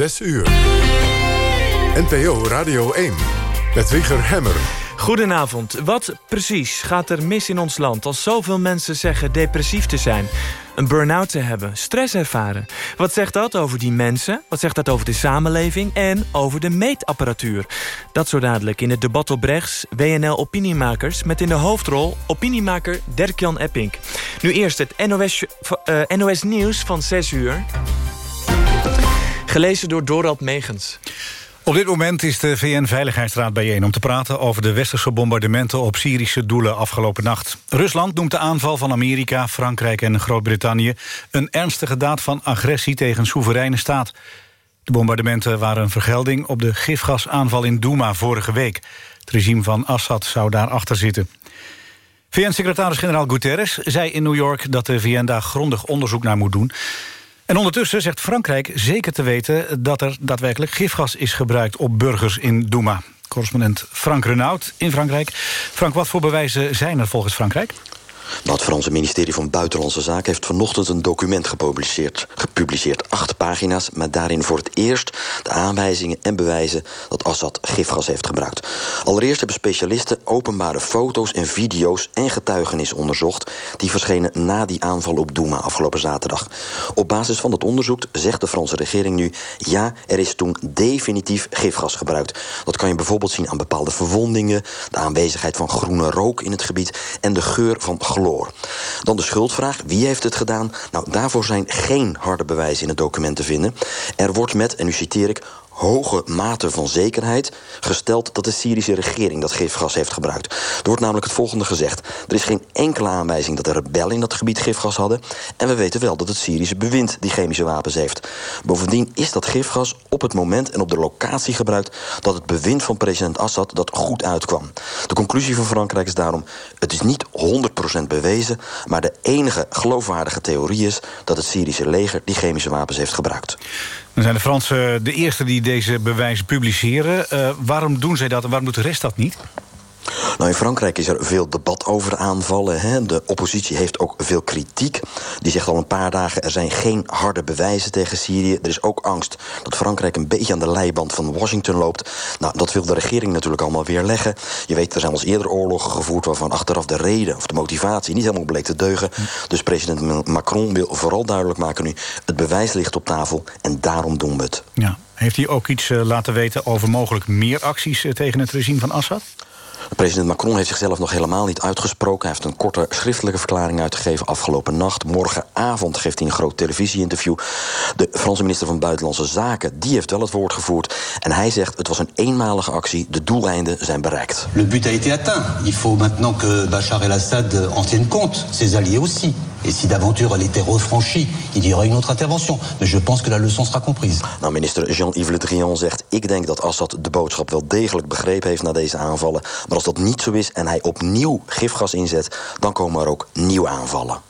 6 uur. NPO Radio 1 met Wieger Hemmer. Goedenavond. Wat precies gaat er mis in ons land... als zoveel mensen zeggen depressief te zijn? Een burn-out te hebben, stress ervaren. Wat zegt dat over die mensen? Wat zegt dat over de samenleving? En over de meetapparatuur? Dat zo dadelijk in het debat op rechts... WNL Opiniemakers met in de hoofdrol... opiniemaker Dirk-Jan Epping. Nu eerst het NOS, uh, NOS Nieuws van 6 uur. Gelezen door Dorald Megens. Op dit moment is de VN-veiligheidsraad bijeen om te praten over de westerse bombardementen op Syrische doelen afgelopen nacht. Rusland noemt de aanval van Amerika, Frankrijk en Groot-Brittannië een ernstige daad van agressie tegen een soevereine staat. De bombardementen waren een vergelding op de gifgasaanval in Douma vorige week. Het regime van Assad zou daarachter zitten. VN-secretaris-generaal Guterres zei in New York dat de VN daar grondig onderzoek naar moet doen. En ondertussen zegt Frankrijk zeker te weten... dat er daadwerkelijk gifgas is gebruikt op burgers in Douma. Correspondent Frank Renaud in Frankrijk. Frank, wat voor bewijzen zijn er volgens Frankrijk? Het Franse ministerie van Buitenlandse Zaken heeft vanochtend een document gepubliceerd. Gepubliceerd, acht pagina's, met daarin voor het eerst de aanwijzingen en bewijzen dat Assad gifgas heeft gebruikt. Allereerst hebben specialisten openbare foto's en video's en getuigenissen onderzocht die verschenen na die aanval op Douma afgelopen zaterdag. Op basis van dat onderzoek zegt de Franse regering nu: ja, er is toen definitief gifgas gebruikt. Dat kan je bijvoorbeeld zien aan bepaalde verwondingen, de aanwezigheid van groene rook in het gebied en de geur van dan de schuldvraag, wie heeft het gedaan? Nou, daarvoor zijn geen harde bewijzen in het document te vinden. Er wordt met, en nu citeer ik hoge mate van zekerheid gesteld dat de Syrische regering dat gifgas heeft gebruikt. Er wordt namelijk het volgende gezegd. Er is geen enkele aanwijzing dat de rebellen in dat gebied gifgas hadden. En we weten wel dat het Syrische bewind die chemische wapens heeft. Bovendien is dat gifgas op het moment en op de locatie gebruikt dat het bewind van president Assad dat goed uitkwam. De conclusie van Frankrijk is daarom: het is niet 100% bewezen, maar de enige geloofwaardige theorie is dat het Syrische leger die chemische wapens heeft gebruikt. Dan zijn de Fransen de eerste die deze bewijzen publiceren. Uh, waarom doen zij dat en waarom doet de rest dat niet? Nou, in Frankrijk is er veel debat over aanvallen. Hè. De oppositie heeft ook veel kritiek. Die zegt al een paar dagen... er zijn geen harde bewijzen tegen Syrië. Er is ook angst dat Frankrijk een beetje aan de leiband van Washington loopt. Nou, dat wil de regering natuurlijk allemaal weer leggen. Je weet, er zijn al eerder oorlogen gevoerd... waarvan achteraf de reden of de motivatie niet helemaal bleek te deugen. Dus president Macron wil vooral duidelijk maken nu... het bewijs ligt op tafel en daarom doen we het. Ja. Heeft hij ook iets eh, laten weten over mogelijk meer acties... Eh, tegen het regime van Assad? President Macron heeft zichzelf nog helemaal niet uitgesproken. Hij heeft een korte schriftelijke verklaring uitgegeven afgelopen nacht. Morgenavond geeft hij een groot televisieinterview. De Franse minister van Buitenlandse Zaken die heeft wel het woord gevoerd. En hij zegt het was een eenmalige actie. De doeleinden zijn bereikt. Le but a été atteint. Il faut maintenant que Bachar el-Assad en tienne compte. Ses alliés aussi. Et si d'aventure elle était refranchie, il y aurait une autre intervention. Mais je pense que la leçon sera comprise. Nou, minister Jean-Yves Le Drian zegt... ik denk dat Assad de boodschap wel degelijk begrepen heeft na deze aanvallen. Maar als dat niet zo is en hij opnieuw gifgas inzet... dan komen er ook nieuwe aanvallen.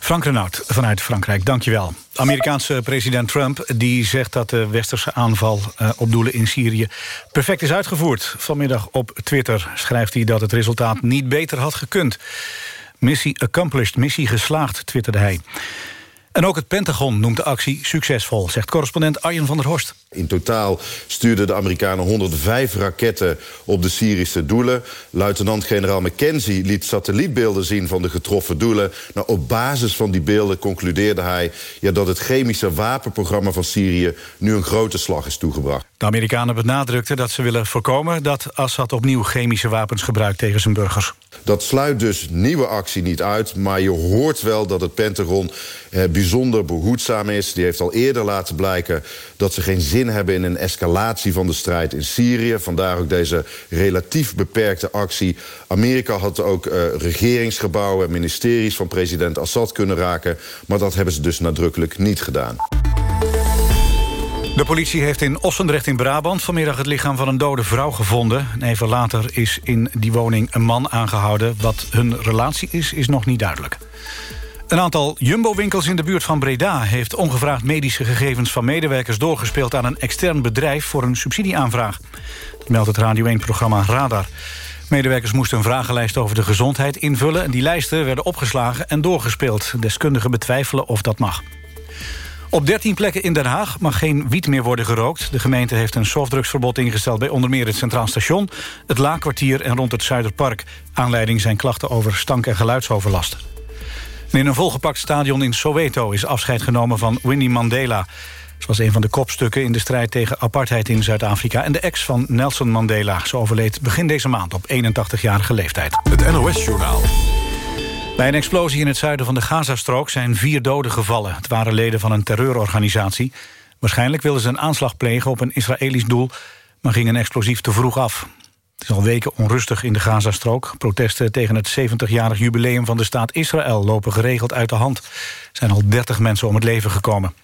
Frank Renaud vanuit Frankrijk, dankjewel. Amerikaanse president Trump die zegt dat de westerse aanval uh, op doelen in Syrië perfect is uitgevoerd. Vanmiddag op Twitter schrijft hij dat het resultaat niet beter had gekund. Missie accomplished, missie geslaagd, twitterde hij. En ook het Pentagon noemt de actie succesvol, zegt correspondent Arjen van der Horst. In totaal stuurden de Amerikanen 105 raketten op de Syrische doelen. Luitenant-generaal McKenzie liet satellietbeelden zien van de getroffen doelen. Nou, op basis van die beelden concludeerde hij ja, dat het chemische wapenprogramma van Syrië nu een grote slag is toegebracht. De Amerikanen benadrukten dat ze willen voorkomen dat Assad opnieuw chemische wapens gebruikt tegen zijn burgers. Dat sluit dus nieuwe actie niet uit, maar je hoort wel dat het Pentagon eh, bijzonder behoedzaam is. Die heeft al eerder laten blijken dat ze geen zin hebben in een escalatie van de strijd in Syrië. Vandaar ook deze relatief beperkte actie. Amerika had ook uh, regeringsgebouwen en ministeries van president Assad kunnen raken. Maar dat hebben ze dus nadrukkelijk niet gedaan. De politie heeft in Ossendrecht in Brabant vanmiddag het lichaam van een dode vrouw gevonden. even later is in die woning een man aangehouden. Wat hun relatie is, is nog niet duidelijk. Een aantal Jumbo-winkels in de buurt van Breda... heeft ongevraagd medische gegevens van medewerkers doorgespeeld... aan een extern bedrijf voor een subsidieaanvraag. Dat meldt het Radio 1-programma Radar. Medewerkers moesten een vragenlijst over de gezondheid invullen... en die lijsten werden opgeslagen en doorgespeeld. Deskundigen betwijfelen of dat mag. Op 13 plekken in Den Haag mag geen wiet meer worden gerookt. De gemeente heeft een softdrugsverbod ingesteld... bij onder meer het Centraal Station, het Laakkwartier en rond het Zuiderpark. Aanleiding zijn klachten over stank- en geluidsoverlast. in een volgepakt stadion in Soweto is afscheid genomen van Winnie Mandela. Ze was een van de kopstukken in de strijd tegen apartheid in Zuid-Afrika... en de ex van Nelson Mandela. Ze overleed begin deze maand op 81-jarige leeftijd. Het NOS-journaal. Bij een explosie in het zuiden van de Gazastrook zijn vier doden gevallen. Het waren leden van een terreurorganisatie. Waarschijnlijk wilden ze een aanslag plegen op een Israëlisch doel... maar ging een explosief te vroeg af. Het is al weken onrustig in de Gazastrook. Protesten tegen het 70-jarig jubileum van de staat Israël... lopen geregeld uit de hand. Er zijn al 30 mensen om het leven gekomen.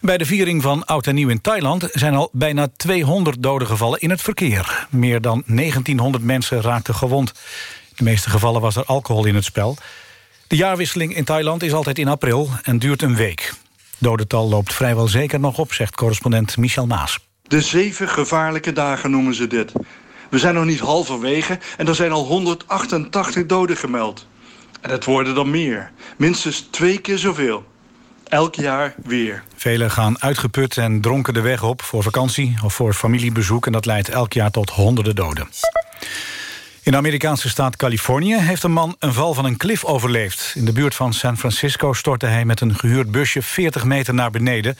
Bij de viering van Oud en Nieuw in Thailand zijn al bijna 200 doden gevallen in het verkeer. Meer dan 1900 mensen raakten gewond. De meeste gevallen was er alcohol in het spel. De jaarwisseling in Thailand is altijd in april en duurt een week. Dodental loopt vrijwel zeker nog op, zegt correspondent Michel Maas. De zeven gevaarlijke dagen noemen ze dit. We zijn nog niet halverwege en er zijn al 188 doden gemeld. En het worden dan meer. Minstens twee keer zoveel. Elk jaar weer. Velen gaan uitgeput en dronken de weg op voor vakantie of voor familiebezoek... en dat leidt elk jaar tot honderden doden. In de Amerikaanse staat Californië heeft een man een val van een klif overleefd. In de buurt van San Francisco stortte hij met een gehuurd busje 40 meter naar beneden...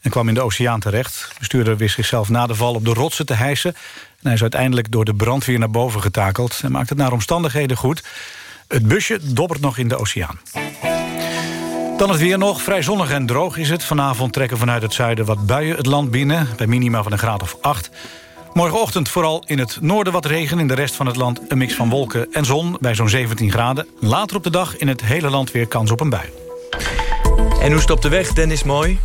en kwam in de oceaan terecht. De bestuurder wist zichzelf na de val op de rotsen te hijsen... en hij is uiteindelijk door de brandweer naar boven getakeld... en maakt het naar omstandigheden goed. Het busje dobbert nog in de oceaan. Dan het weer nog. Vrij zonnig en droog is het. Vanavond trekken vanuit het zuiden wat buien het land binnen... bij minima van een graad of 8. Morgenochtend vooral in het noorden wat regen. In de rest van het land een mix van wolken en zon bij zo'n 17 graden. Later op de dag in het hele land weer kans op een bui. En hoe stopt de weg, Dennis Mooi?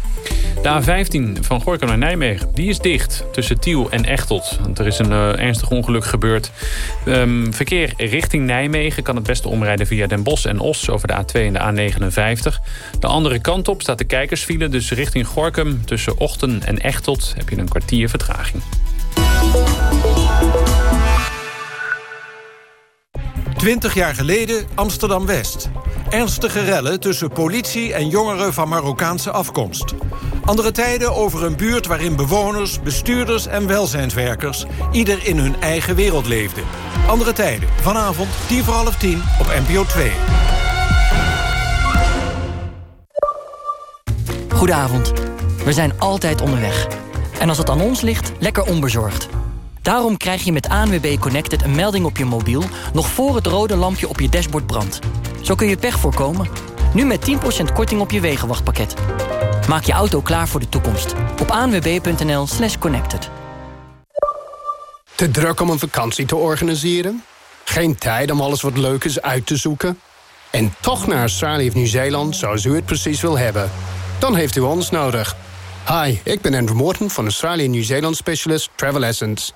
De A15 van Gorkum naar Nijmegen, die is dicht tussen Tiel en Echtelt. Want er is een uh, ernstig ongeluk gebeurd. Um, verkeer richting Nijmegen kan het beste omrijden via Den Bosch en Os... over de A2 en de A59. De andere kant op staat de kijkersfile, dus richting Gorkum... tussen Ochten en Echtelt heb je een kwartier vertraging. 20 jaar geleden Amsterdam-West. Ernstige rellen tussen politie en jongeren van Marokkaanse afkomst. Andere tijden over een buurt waarin bewoners, bestuurders en welzijnswerkers... ieder in hun eigen wereld leefden. Andere tijden, vanavond, tien voor half tien op NPO 2. Goedenavond. We zijn altijd onderweg. En als het aan ons ligt, lekker onbezorgd. Daarom krijg je met ANWB Connected een melding op je mobiel... nog voor het rode lampje op je dashboard brandt. Zo kun je pech voorkomen. Nu met 10% korting op je wegenwachtpakket. Maak je auto klaar voor de toekomst. Op anwb.nl slash connected. Te druk om een vakantie te organiseren? Geen tijd om alles wat leuk is uit te zoeken? En toch naar Australië of Nieuw-Zeeland zoals u het precies wil hebben? Dan heeft u ons nodig. Hi, ik ben Andrew Morton van Australië Nieuw-Zeeland Specialist Travel Essence.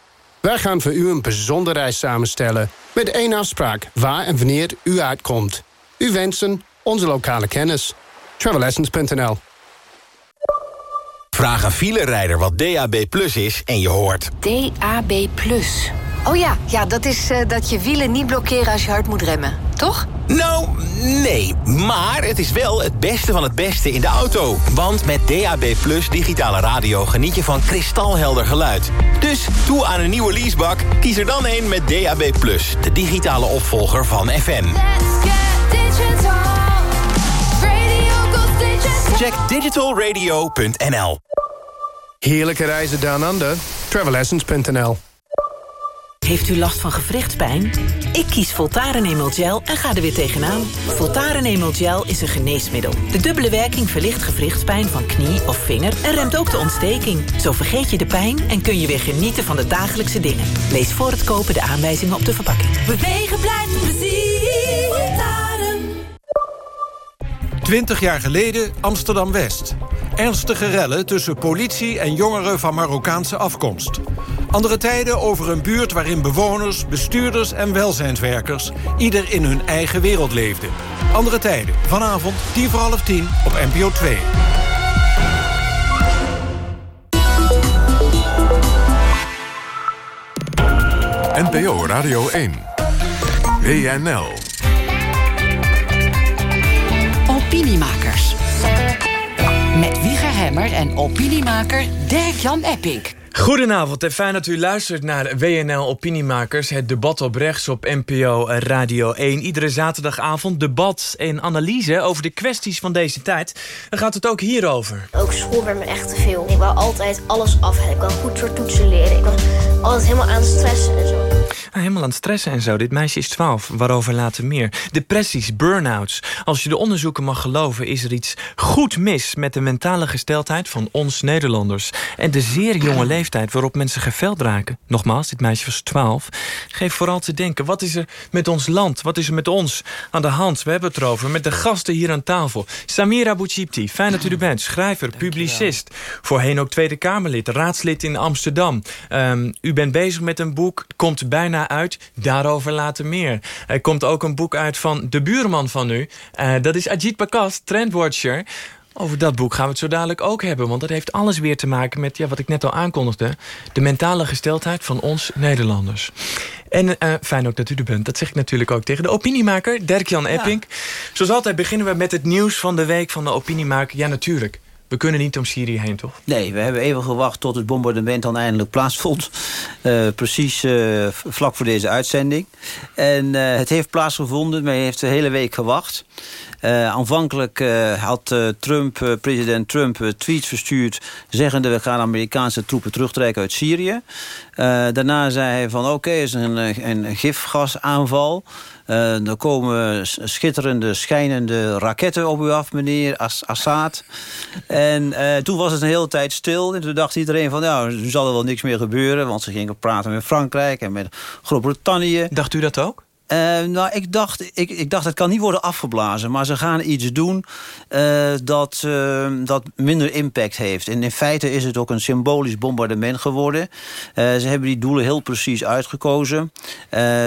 Wij gaan voor u een bijzondere reis samenstellen... met één afspraak waar en wanneer u uitkomt. U wensen, onze lokale kennis. Travelessence.nl Vraag een filerijder wat DAB Plus is en je hoort... DAB Plus. Oh ja, ja dat is uh, dat je wielen niet blokkeren als je hard moet remmen, toch? Nou, nee. Maar het is wel het beste van het beste in de auto. Want met DAB Plus digitale radio geniet je van kristalhelder geluid. Dus toe aan een nieuwe leasebak, kies er dan een met DAB Plus. De digitale opvolger van FM. Check digitalradio.nl Heerlijke reizen down under. Travelessence.nl heeft u last van gewrichtspijn? Ik kies Voltaren Emel Gel en ga er weer tegenaan. Voltaren Emel Gel is een geneesmiddel. De dubbele werking verlicht gewrichtspijn van knie of vinger... en remt ook de ontsteking. Zo vergeet je de pijn en kun je weer genieten van de dagelijkse dingen. Lees voor het kopen de aanwijzingen op de verpakking. Bewegen blijft plezier. Voltaren. 20 jaar geleden Amsterdam-West. Ernstige rellen tussen politie en jongeren van Marokkaanse afkomst. Andere tijden over een buurt waarin bewoners, bestuurders en welzijnswerkers... ieder in hun eigen wereld leefden. Andere tijden, vanavond, tien voor half tien op NPO 2. NPO Radio 1. WNL. Opiniemakers. Met Hemmer en opiniemaker Dirk-Jan Epping. Goedenavond en fijn dat u luistert naar WNL Opiniemakers. Het debat op rechts op NPO Radio 1. Iedere zaterdagavond debat en analyse over de kwesties van deze tijd. Dan gaat het ook hierover. Ook school werd me echt te veel. Ik wou altijd alles af. Ik wou goed voor toetsen leren. Ik was altijd helemaal aan het stressen en zo. Ah, helemaal aan het stressen en zo. Dit meisje is 12, waarover later meer. Depressies, burn-outs. Als je de onderzoeken mag geloven... is er iets goed mis met de mentale gesteldheid van ons Nederlanders. En de zeer jonge leeftijd waarop mensen geveld raken. Nogmaals, dit meisje was 12. Geeft vooral te denken, wat is er met ons land? Wat is er met ons aan de hand? We hebben het erover met de gasten hier aan tafel. Samira Bouchipti, fijn dat u er bent. Schrijver, publicist. Voorheen ook Tweede Kamerlid, raadslid in Amsterdam. Um, u bent bezig met een boek, komt bijna uit. Daarover later meer. Er komt ook een boek uit van de buurman van u. Uh, dat is Ajit Bakas, trendwatcher. Over dat boek gaan we het zo dadelijk ook hebben. Want dat heeft alles weer te maken met, ja, wat ik net al aankondigde... de mentale gesteldheid van ons Nederlanders. En uh, fijn ook dat u er bent. Dat zeg ik natuurlijk ook tegen de opiniemaker, Dirk-Jan Epping. Ja. Zoals altijd beginnen we met het nieuws van de week van de opiniemaker. Ja, natuurlijk. We kunnen niet om Syrië heen, toch? Nee, we hebben even gewacht tot het bombardement dan eindelijk plaatsvond. Uh, precies uh, vlak voor deze uitzending. En uh, het heeft plaatsgevonden, hij heeft de hele week gewacht. Uh, aanvankelijk uh, had uh, Trump, president Trump tweets verstuurd... zeggende we gaan Amerikaanse troepen terugtrekken uit Syrië. daarna zei hij van oké, okay, is een, een gifgasaanval... Uh, er komen schitterende, schijnende raketten op u af, meneer As Assad. En toen was het een hele tijd stil. En toen dacht iedereen van, nou, nu zal er wel niks meer gebeuren. Want ze gingen praten met Frankrijk en met Groot-Brittannië. Dacht u dat ook? Uh, nou, ik dacht, ik, ik dacht, het kan niet worden afgeblazen. Maar ze gaan iets doen uh, dat, uh, dat minder impact heeft. En in feite is het ook een symbolisch bombardement geworden. ze hebben die doelen heel precies uitgekozen.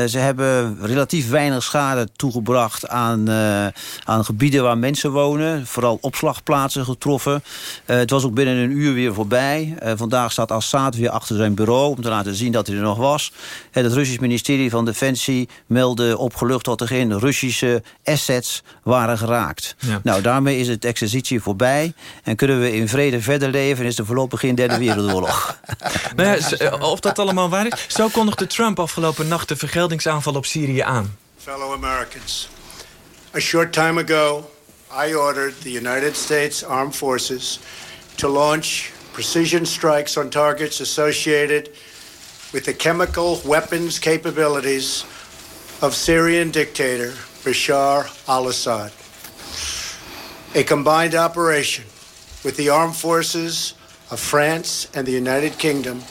ze hebben relatief weinig schade toegebracht aan, aan gebieden waar mensen wonen. Vooral opslagplaatsen getroffen. het was ook binnen een uur weer voorbij. vandaag staat Assad weer achter zijn bureau om te laten zien dat hij er nog was. het Russisch ministerie van Defensie meldt opgelucht dat er geen Russische assets waren geraakt. Ja. Nou, daarmee is het exercitie voorbij. En kunnen we in vrede verder leven... en is er voorlopig geen derde wereldoorlog. nou ja, of dat allemaal waar is? Zo kondigde Trump afgelopen nacht de vergeldingsaanval op Syrië aan. Fellow Americans, a short time ago... I ordered the United States Armed Forces to launch precision strikes on targets associated with the chemical weapons capabilities of Syrian dictator Bashar al-Assad. A combined operation with the armed forces of France and the United Kingdom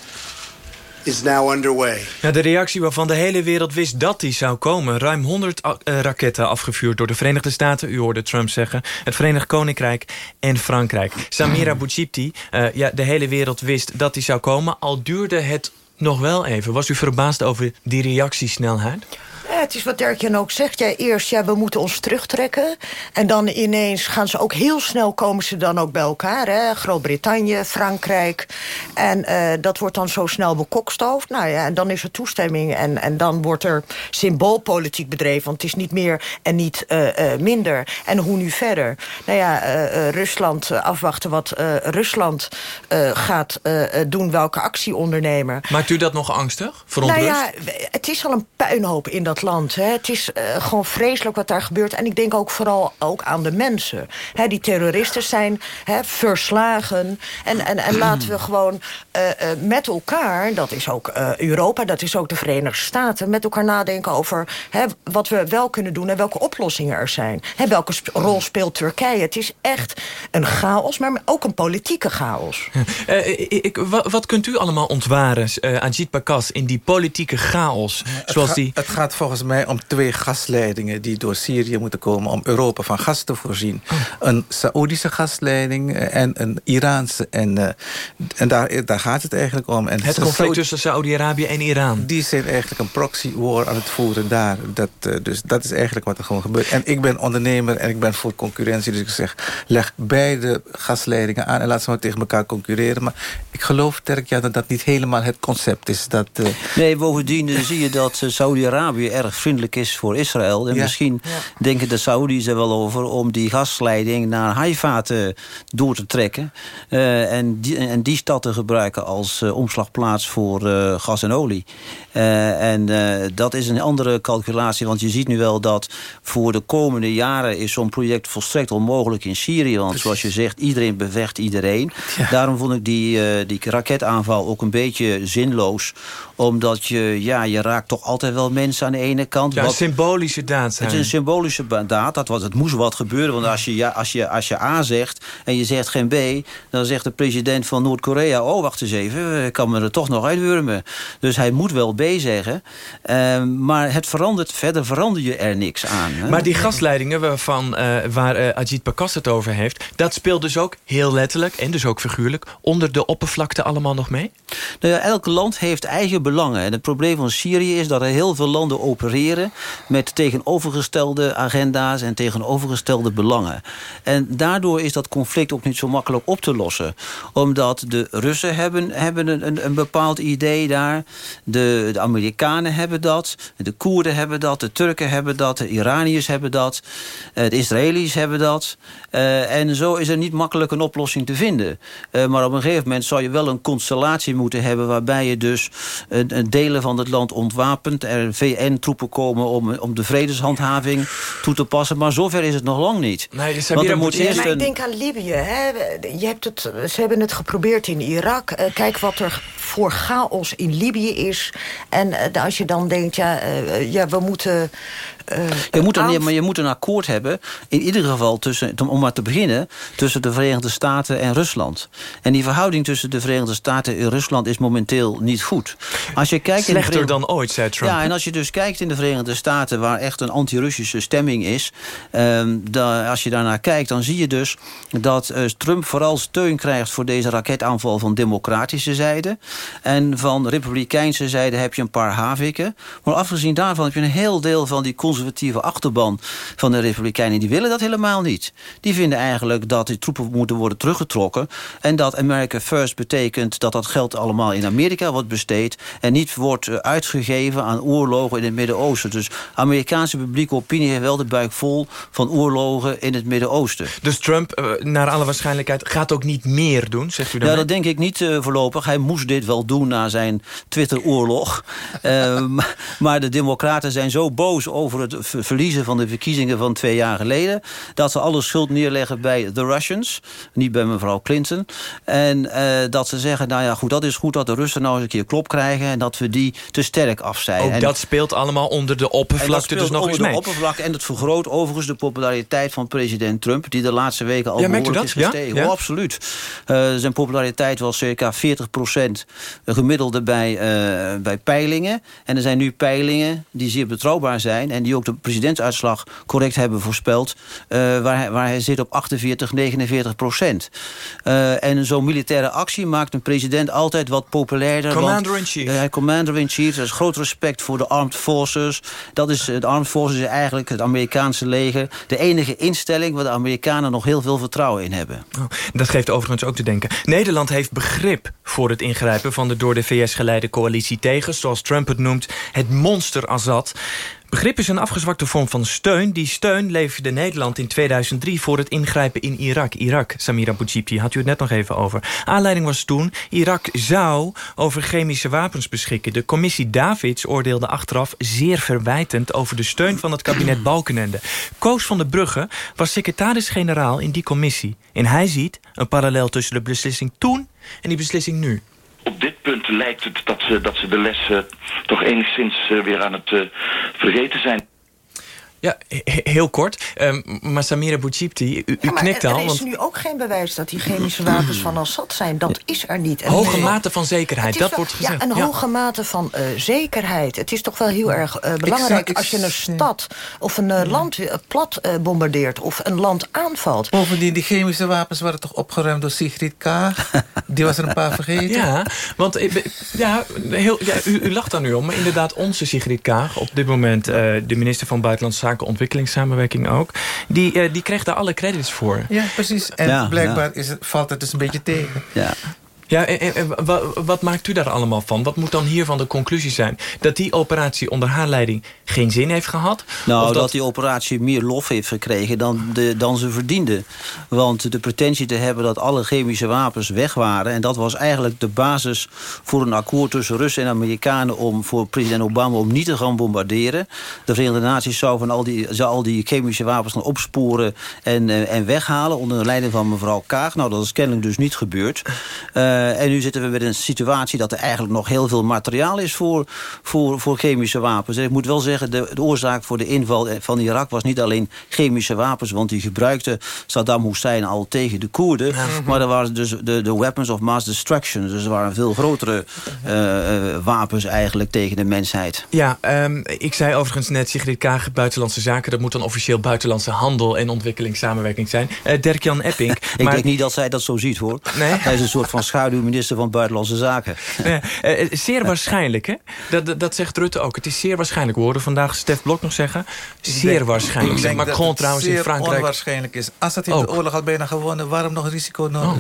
is now underway. Ja, de reactie waarvan de hele wereld wist dat die zou komen. Ruim 100 uh, raketten afgevuurd door de Verenigde Staten. U hoorde Trump zeggen. Het Verenigd Koninkrijk en Frankrijk. Samira Bouchipti, uh, ja, de hele wereld wist dat die zou komen. Al duurde het nog wel even. Was u verbaasd over die reactiesnelheid? Ja, het is wat Dirkjan ook zegt. Ja, eerst, ja, we moeten ons terugtrekken. En dan ineens gaan ze ook heel snel komen ze dan ook bij elkaar. Groot-Brittannië, Frankrijk. En uh, dat wordt dan zo snel bekokstoofd. Nou ja, en dan is er toestemming. En, en dan wordt er symboolpolitiek bedreven. Want het is niet meer en niet uh, uh, minder. En hoe nu verder? Nou ja, Rusland afwachten wat Rusland gaat doen. Welke actie ondernemen. Maakt u dat nog angstig? Nou ja, het is al een puinhoop in dat land. Hè. Het is uh, gewoon vreselijk wat daar gebeurt. En ik denk ook vooral ook aan de mensen. Hè, die terroristen zijn hè, verslagen. En, en, en laten we gewoon uh, uh, met elkaar, dat is ook Europa... dat is ook de Verenigde Staten... met elkaar nadenken over hè, wat we wel kunnen doen... en welke oplossingen er zijn. Hè, welke rol speelt Turkije? Het is echt een chaos, maar ook een politieke chaos. Ik, wat, kunt u allemaal ontwaren, Ajit Bakas... in die politieke chaos? zoals het, die... het gaat volgens mij om twee gasleidingen... die door Syrië moeten komen om Europa van gas te voorzien. Oh. Een Saoedische gasleiding en een Iraanse. En, uh, en daar, daar gaat het eigenlijk om. En het conflict tussen Saoedi-Arabië en Iran. Die zijn eigenlijk een proxy war aan het voeren daar. Dat, uh, dus dat is eigenlijk wat er gewoon gebeurt. En ik ben ondernemer en ik ben voor concurrentie. Dus ik zeg, leg beide gasleidingen aan... en laat ze maar tegen elkaar concurreren. Maar ik geloof, Terk, ja, dat dat niet helemaal het concept is. Dat, uh... Nee, bovendien zie je dat Saoedi-Arabië erg vriendelijk is voor Israël. En Ja. misschien denken de Saoedi's er wel over... om die gasleiding naar Haifa te, door te trekken. eh, en, die, en die stad te gebruiken als eh, omslagplaats voor eh, gas en olie. Eh, en eh, dat is een andere calculatie. Want je ziet nu wel dat voor de komende jaren... is zo'n project volstrekt onmogelijk in Syrië. Want zoals je zegt, iedereen bevecht iedereen. Daarom vond ik die, eh, die raketaanval ook een beetje zinloos. Omdat je, ja, je raakt toch altijd wel mensen aan de ene kant. Ja, een Wat- symbolische daad zijn. het is een symbolische daad. Dat was, het moest wat gebeuren. Want als je, ja, als, je, als je A zegt en je zegt geen B... dan zegt de president van Noord-Korea... oh, wacht eens even, ik kan me er toch nog uitwurmen. Dus hij moet wel B zeggen. Ehm, maar het verandert, verder verander je er niks aan. Hè? Maar die gasleidingen waarvan, eh, waar eh, Ajit Pakas het over heeft... dat speelt dus ook heel letterlijk en dus ook figuurlijk... onder de oppervlakte allemaal nog mee? Nou ja, elk land heeft eigen belangen. En het probleem van Syrië is dat er heel veel landen opereren... met tegenovergestelde agenda's en tegenovergestelde belangen. En daardoor is dat conflict ook niet zo makkelijk op te lossen. Omdat de Russen hebben, hebben een, een, bepaald idee daar. De, de Amerikanen hebben dat. De Koerden hebben dat. De Turken hebben dat. De Iraniërs hebben dat. eh, De Israëli's hebben dat. Eh, en zo is er niet makkelijk een oplossing te vinden. Eh, maar op een gegeven moment zou je wel een constellatie moeten hebben... waarbij je dus delen van het land ontwapent. Er VN-troepen komen om, om de vredeshandhaving toe te passen. Maar zover is het nog lang niet. Nee, Want er moet eerst maar ik denk aan Libië. Hè. Je hebt het, ze hebben het geprobeerd in Irak. Eh, kijk wat er voor chaos in Libië is. En eh, als je dan denkt, ja, eh, ja we moeten... eh, Je moet, een, aan- maar je moet een akkoord hebben, in ieder geval, tussen, om maar te beginnen... tussen de Verenigde Staten en Rusland. En die verhouding tussen de Verenigde Staten en Rusland... is momenteel niet goed. Als je kijkt in de Slechter Verenigde- dan ooit, zei Trump. Ja, en als je dus kijkt in de Verenigde Staten... waar echt een anti-Russische stemming is... ehm, da- als je daarnaar kijkt, dan zie je dus... dat eh, Trump vooral steun krijgt voor deze raketaanval... van democratische zijde. En van republikeinse zijde heb je een paar haviken. Maar afgezien daarvan heb je een heel deel van die conservatieve achterban... van de republikeinen, die willen dat helemaal niet. Die vinden eigenlijk dat die troepen moeten worden teruggetrokken... en dat America First betekent dat dat geld allemaal in Amerika wordt besteed... en niet wordt eh, uitgegeven aan oorlogen in het Midden-Oosten. Dus Amerikaanse publieke opinie heeft wel de buik vol... van oorlogen in het Midden-Oosten. Dus Trump, eh, naar alle waarschijnlijkheid, gaat ook niet meer doen, zegt u dan? Ja, dat denk ik niet eh, voorlopig. Hij moest dit wel doen na zijn Twitter-oorlog. Maar de democraten zijn zo boos over het ver- verliezen van de verkiezingen van twee jaar geleden... dat ze alle schuld neerleggen bij de Russians, niet bij mevrouw Clinton. En eh, dat ze zeggen, nou ja, goed, dat is goed dat de Russen nou eens een keer klop krijgen... en dat we die te sterk af zijn. Ook En- dat speelt allemaal onder de oppervlakte dus nog eens de mee. oppervlakte en het vergroot overigens de populariteit van president Trump... die de laatste weken al Ja, behoorlijk is? Ja? gestegen. Ja? Oh, absoluut. Eh, zijn populariteit was circa 40% gemiddelde bij, eh, bij peilingen. En er zijn nu peilingen die zeer betrouwbaar zijn... en die ook de presidentsuitslag correct hebben voorspeld... eh, waar, hij, waar hij zit op 48, 49 procent. Eh, en zo'n militaire actie maakt een president altijd wat populairder. Commander-in-chief. eh, hij commander-in-chief. Er is groot respect voor de armed forces. Dat is, eh, de armed forces is eigenlijk het Amerikaanse leger. De enige instelling waar de Amerikanen nog heel veel vertrouwen in hebben. Oh, dat geeft overigens ook te denken. Nederland heeft begrip voor het ingrijpen van de door de VS geleide coalitie tegen... zoals Trump het noemt, het monster Assad. Begrip is een afgezwakte vorm van steun. Die steun leverde Nederland in 2003 voor het ingrijpen in Irak. Irak, Samira Boudjipti, had u het net nog even over. Aanleiding was toen, Irak zou over chemische wapens beschikken. De commissie Davids oordeelde achteraf zeer verwijtend... over de steun van het kabinet Balkenende. Koos van der Brugge was secretaris-generaal in die commissie. En hij ziet een parallel tussen de beslissing toen en die beslissing nu. Op dit punt lijkt het dat ze, dat ze de les eh, toch enigszins eh, weer aan het eh, vergeten zijn. Ja, he- heel kort. Ehm, maar Samira Boudjipti, u, u Ja, maar knikt er, al. er is Want nu ook geen bewijs dat die chemische wapens van Assad zijn. Dat is er niet. En hoge mate van zekerheid, dat wel- wordt gezegd. Ja, een hoge mate van eh, zekerheid. Het is toch wel heel erg eh, belangrijk als je een stad of een eh, land plat eh, bombardeert of een land aanvalt. Bovendien, die chemische wapens waren toch opgeruimd door Sigrid Kaag? Die was er een paar vergeten. Ja, want ja, heel, ja, u, u lacht daar nu om. Maar inderdaad, onze Sigrid Kaag, op dit moment eh, de minister van Buitenlandse Zaken Ontwikkelingssamenwerking ook... die, eh, die kreeg daar alle credits voor. Ja, precies. En Ja, blijkbaar Is het, valt het dus een beetje tegen. Ja. Ja, en, en- en wa- wat maakt u daar allemaal van? Wat moet dan hiervan de conclusie zijn? Dat die operatie onder haar leiding geen zin heeft gehad? Nou, Of dat... die operatie meer lof heeft gekregen dan, de, dan ze verdiende. Want de pretentie te hebben dat alle chemische wapens weg waren... en dat was eigenlijk de basis voor een akkoord tussen Russen en Amerikanen... om voor president Obama om niet te gaan bombarderen. De Verenigde Naties zou, van al die, zou al die chemische wapens gaan opsporen en, eh, en weghalen... onder de leiding van mevrouw Kaag. Nou, dat is kennelijk dus niet gebeurd. Eh, en nu zitten we met een situatie dat er eigenlijk nog heel veel materiaal is... voor, voor, voor chemische wapens. En ik moet wel zeggen, de, de oorzaak voor de inval van Irak... was niet alleen chemische wapens, want die gebruikte Saddam Hussein al tegen de Koerden. Maar er waren dus de, de weapons of mass destruction. Dus er waren veel grotere eh, eh, wapens eigenlijk tegen de mensheid. Ja, ehm, ik zei overigens net Sigrid Kaag, Buitenlandse Zaken. Dat moet dan officieel Buitenlandse Handel en Ontwikkelingssamenwerking zijn. Eh Dirk-Jan Epping. Ik denk niet dat zij dat zo ziet, hoor. Nee? Hij is een soort van schaduwminister van Buitenlandse Zaken. Ja, eh, eh, zeer waarschijnlijk, hè? Dat, dat, dat zegt Rutte ook. Het is zeer waarschijnlijk. We hoorden vandaag Stef Blok nog zeggen. Zeer denk- waarschijnlijk. Ik Zegt denk dat Macron het trouwens in zeer Frankrijk. onwaarschijnlijk is. Assad heeft de Ook. oorlog al bijna gewonnen. Waarom nog risico Oh.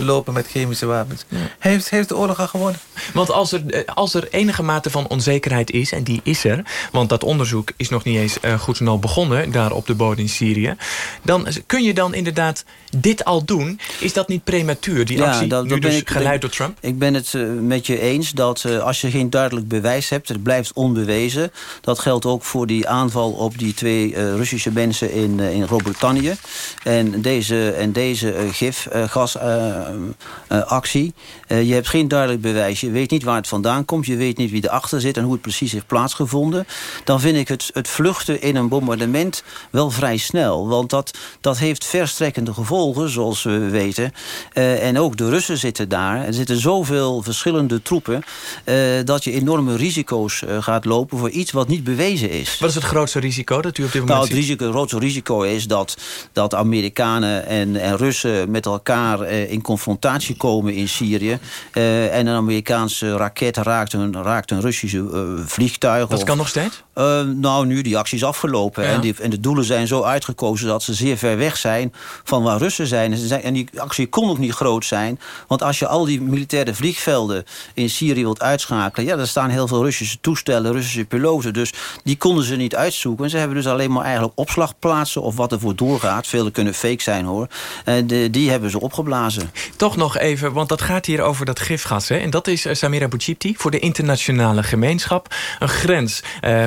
l- lopen met chemische wapens? Hij heeft, heeft de oorlog al gewonnen. Want als er, eh, als er enige mate van onzekerheid is, en die is er... want dat onderzoek is nog niet eens eh, goed en al begonnen... daar op de bodem in Syrië... dan kun je dan inderdaad dit al doen. Is dat niet prematuur, die actie? dat- nu dat ben dus ik- geleid ben- door Trump? Ik ben het eh, met je eens dat eh, als je geen duidelijk bewijs hebt... het blijft onbewezen. Dat geldt ook voor die aanval op die twee eh, Russische mensen in, in Groot-Brittannië. En deze, en deze gifgasactie. je hebt geen duidelijk bewijs. Je weet niet waar het vandaan komt. Je weet niet wie erachter zit en hoe het precies heeft plaatsgevonden. Dan vind ik het, het vluchten in een bombardement wel vrij snel. Want dat, dat heeft verstrekkende gevolgen, zoals we weten. En ook de Russen zitten daar. Er zitten zoveel verschillende troepen... eh, dat je enorme risico's eh, gaat lopen voor iets wat niet bewezen is. Wat is het grootste risico dat u op dit moment Nou, het ziet? risico, het grootste risico is dat, dat Amerikanen en, en Russen met elkaar eh, in confrontatie komen in Syrië. En een Amerikaanse raket raakt een, raakt een Russische vliegtuig. Dat of- kan nog steeds? Eh, nou, nu, die actie is afgelopen. Ja. En, die, en de doelen zijn zo uitgekozen dat ze zeer ver weg zijn van waar Russen zijn. En, zijn. en die actie kon ook niet groot zijn. Want als je al die militaire vliegvelden in Syrië wilt uitschakelen... ja, daar staan heel veel Russische toestellen, Russische piloten. Dus die konden ze niet uitzoeken. En ze hebben dus alleen maar eigenlijk opslagplaatsen of wat ervoor doorgaat. Vele kunnen fake zijn, hoor. En de, die hebben ze opgeblazen. Toch nog even, want dat gaat hier over dat gifgas. Hè? En dat is eh, Samira Bouchipti voor de internationale gemeenschap. Een grens. Eh,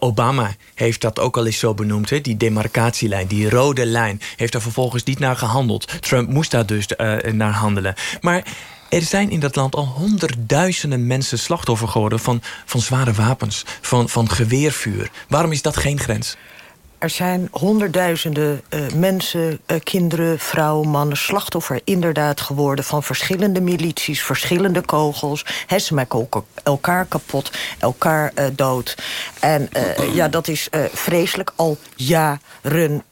Obama heeft dat ook al eens zo benoemd. Hè? Die demarcatielijn, die rode lijn. Heeft er vervolgens niet naar gehandeld. Trump moest daar dus eh, naar handelen. Maar... Er zijn in dat land al honderdduizenden mensen slachtoffer geworden... van, van zware wapens, van, van geweervuur. Waarom is dat geen grens? Er zijn honderdduizenden eh, mensen, eh, kinderen, vrouwen, mannen... slachtoffer inderdaad geworden van verschillende milities... verschillende kogels. Hè, ze maken elkaar kapot, elkaar eh, dood. En ja, dat is vreselijk al jaren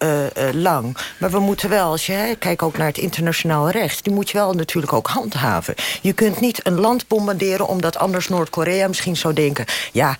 lang. Maar we moeten wel, als je kijkt ook naar het internationaal recht... die moet je wel natuurlijk ook handhaven. Je kunt niet een land bombarderen... omdat anders Noord-Korea misschien zou denken... ja,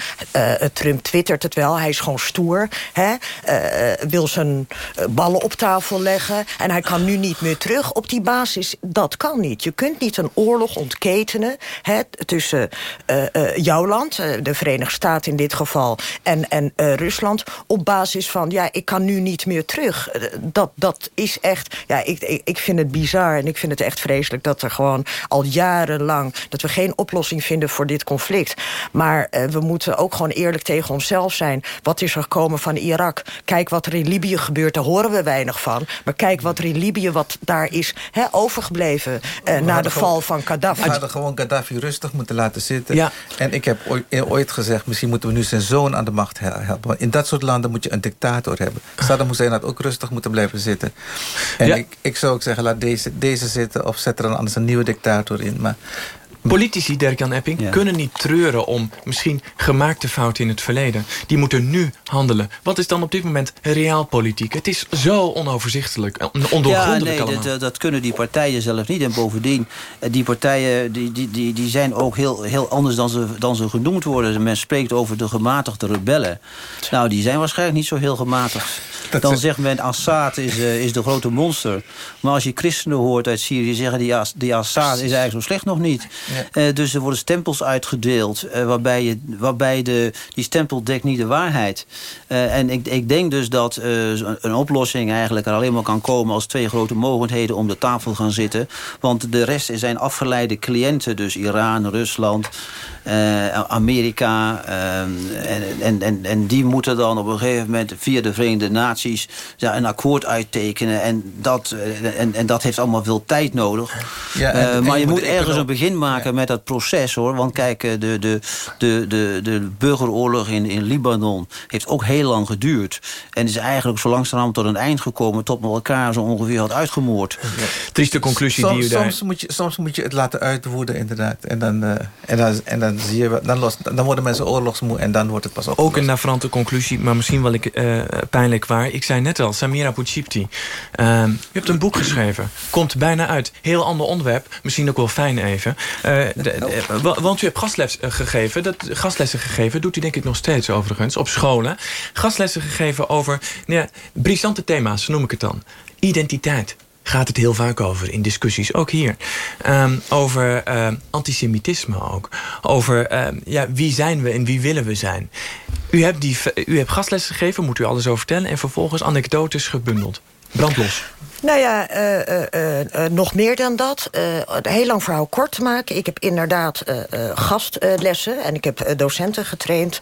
Trump twittert het wel, hij is gewoon stoer... Hè? Eh, wil zijn eh, ballen op tafel leggen... en hij kan nu niet meer terug. Op die basis, dat kan niet. Je kunt niet een oorlog ontketenen hè, tussen eh, eh, jouw land... eh, de Verenigde Staten in dit geval, en, en eh, Rusland... op basis van, ja, ik kan nu niet meer terug. Eh, dat, dat is echt... Ja, ik, ik, vind het bizar en ik vind het echt vreselijk... dat er gewoon al jarenlang... dat we geen oplossing vinden voor dit conflict. Maar eh, we moeten ook gewoon eerlijk tegen onszelf zijn. Wat is er gekomen van Irak? Kijk wat er in Libië gebeurt, daar horen we weinig van. Maar kijk wat er in Libië, wat daar is hè, overgebleven... eh, na de val van Gaddafi. We hadden gewoon Gaddafi rustig moeten laten zitten. Ja. En ik heb ooit, eh, ooit gezegd, misschien moeten we nu zijn zoon aan de macht hel- helpen. Want in dat soort landen moet je een dictator hebben. Saddam Hussein had ook rustig moeten blijven zitten. En ik, ik zou ook zeggen, laat deze, deze zitten of zet er dan anders een nieuwe dictator in. Maar Politici, Dirk-Jan Epping, kunnen niet treuren om misschien gemaakte fouten in het verleden. Die moeten nu handelen. Wat is dan op dit moment realpolitiek? Het is zo onoverzichtelijk, on- Ja, ondoorgrondelijk nee, allemaal. dat, eh, dat kunnen die partijen zelf niet. En bovendien, eh, die partijen die, die, die, die zijn ook heel, heel anders dan ze, dan ze genoemd worden. Men spreekt over de gematigde rebellen. Nou, die zijn waarschijnlijk niet zo heel gematigd. Dan zegt men Assad is, uh, is de grote monster. Maar als je christenen hoort uit Syrië zeggen... die, die Assad is eigenlijk zo slecht nog niet. Ja. Uh, dus er worden stempels uitgedeeld... Uh, waarbij, je, waarbij de, die stempel dekt niet de waarheid. en ik, ik denk dus dat een oplossing eigenlijk er alleen maar kan komen... als twee grote mogendheden om de tafel gaan zitten. Want de rest zijn afgeleide cliënten. Dus Iran, Rusland... Amerika. Uh, en, en, en die moeten dan op een gegeven moment via de Verenigde Naties ja, een akkoord uittekenen. En dat, uh, en, en dat heeft allemaal veel tijd nodig. Ja, en, maar je moet ergens een begin maken ja. met dat proces hoor. Want kijk, de, de, de, de, de burgeroorlog in, in Libanon heeft ook heel lang geduurd. En is eigenlijk zo langzamerhand tot een eind gekomen... tot men elkaar zo ongeveer had uitgemoord. Ja. Trieste conclusie soms, die u daar... Soms moet, je, soms moet je het laten uitvoeren inderdaad. En dan, en dan, en dan zie je, dan, los, dan worden mensen oorlogsmoe en dan wordt het pas opgelost. Ook een navrante conclusie, maar misschien wel ik, uh, pijnlijk waar. Ik zei net al, Samira Pouchipti. Uh, u hebt een boek geschreven. Komt bijna uit. Heel ander onderwerp. Misschien ook wel fijn even. Uh, de, de, want u hebt gastles gegeven. Dat, gastlessen gegeven doet u denk ik nog steeds overigens. Op scholen. Gastlessen gegeven over nou ja, brisante thema's, noem ik het dan. Identiteit gaat het heel vaak over in discussies, ook hier. Um, over uh, antisemitisme ook. Over uh, ja, wie zijn we en wie willen we zijn. U hebt, die, u hebt gastlessen gegeven, moet u alles over vertellen... en vervolgens anekdotes gebundeld. Brandlos. Nou ja, uh, uh, uh, nog meer dan dat. heel lang verhaal kort te maken. Ik heb inderdaad gastlessen en ik heb docenten getraind...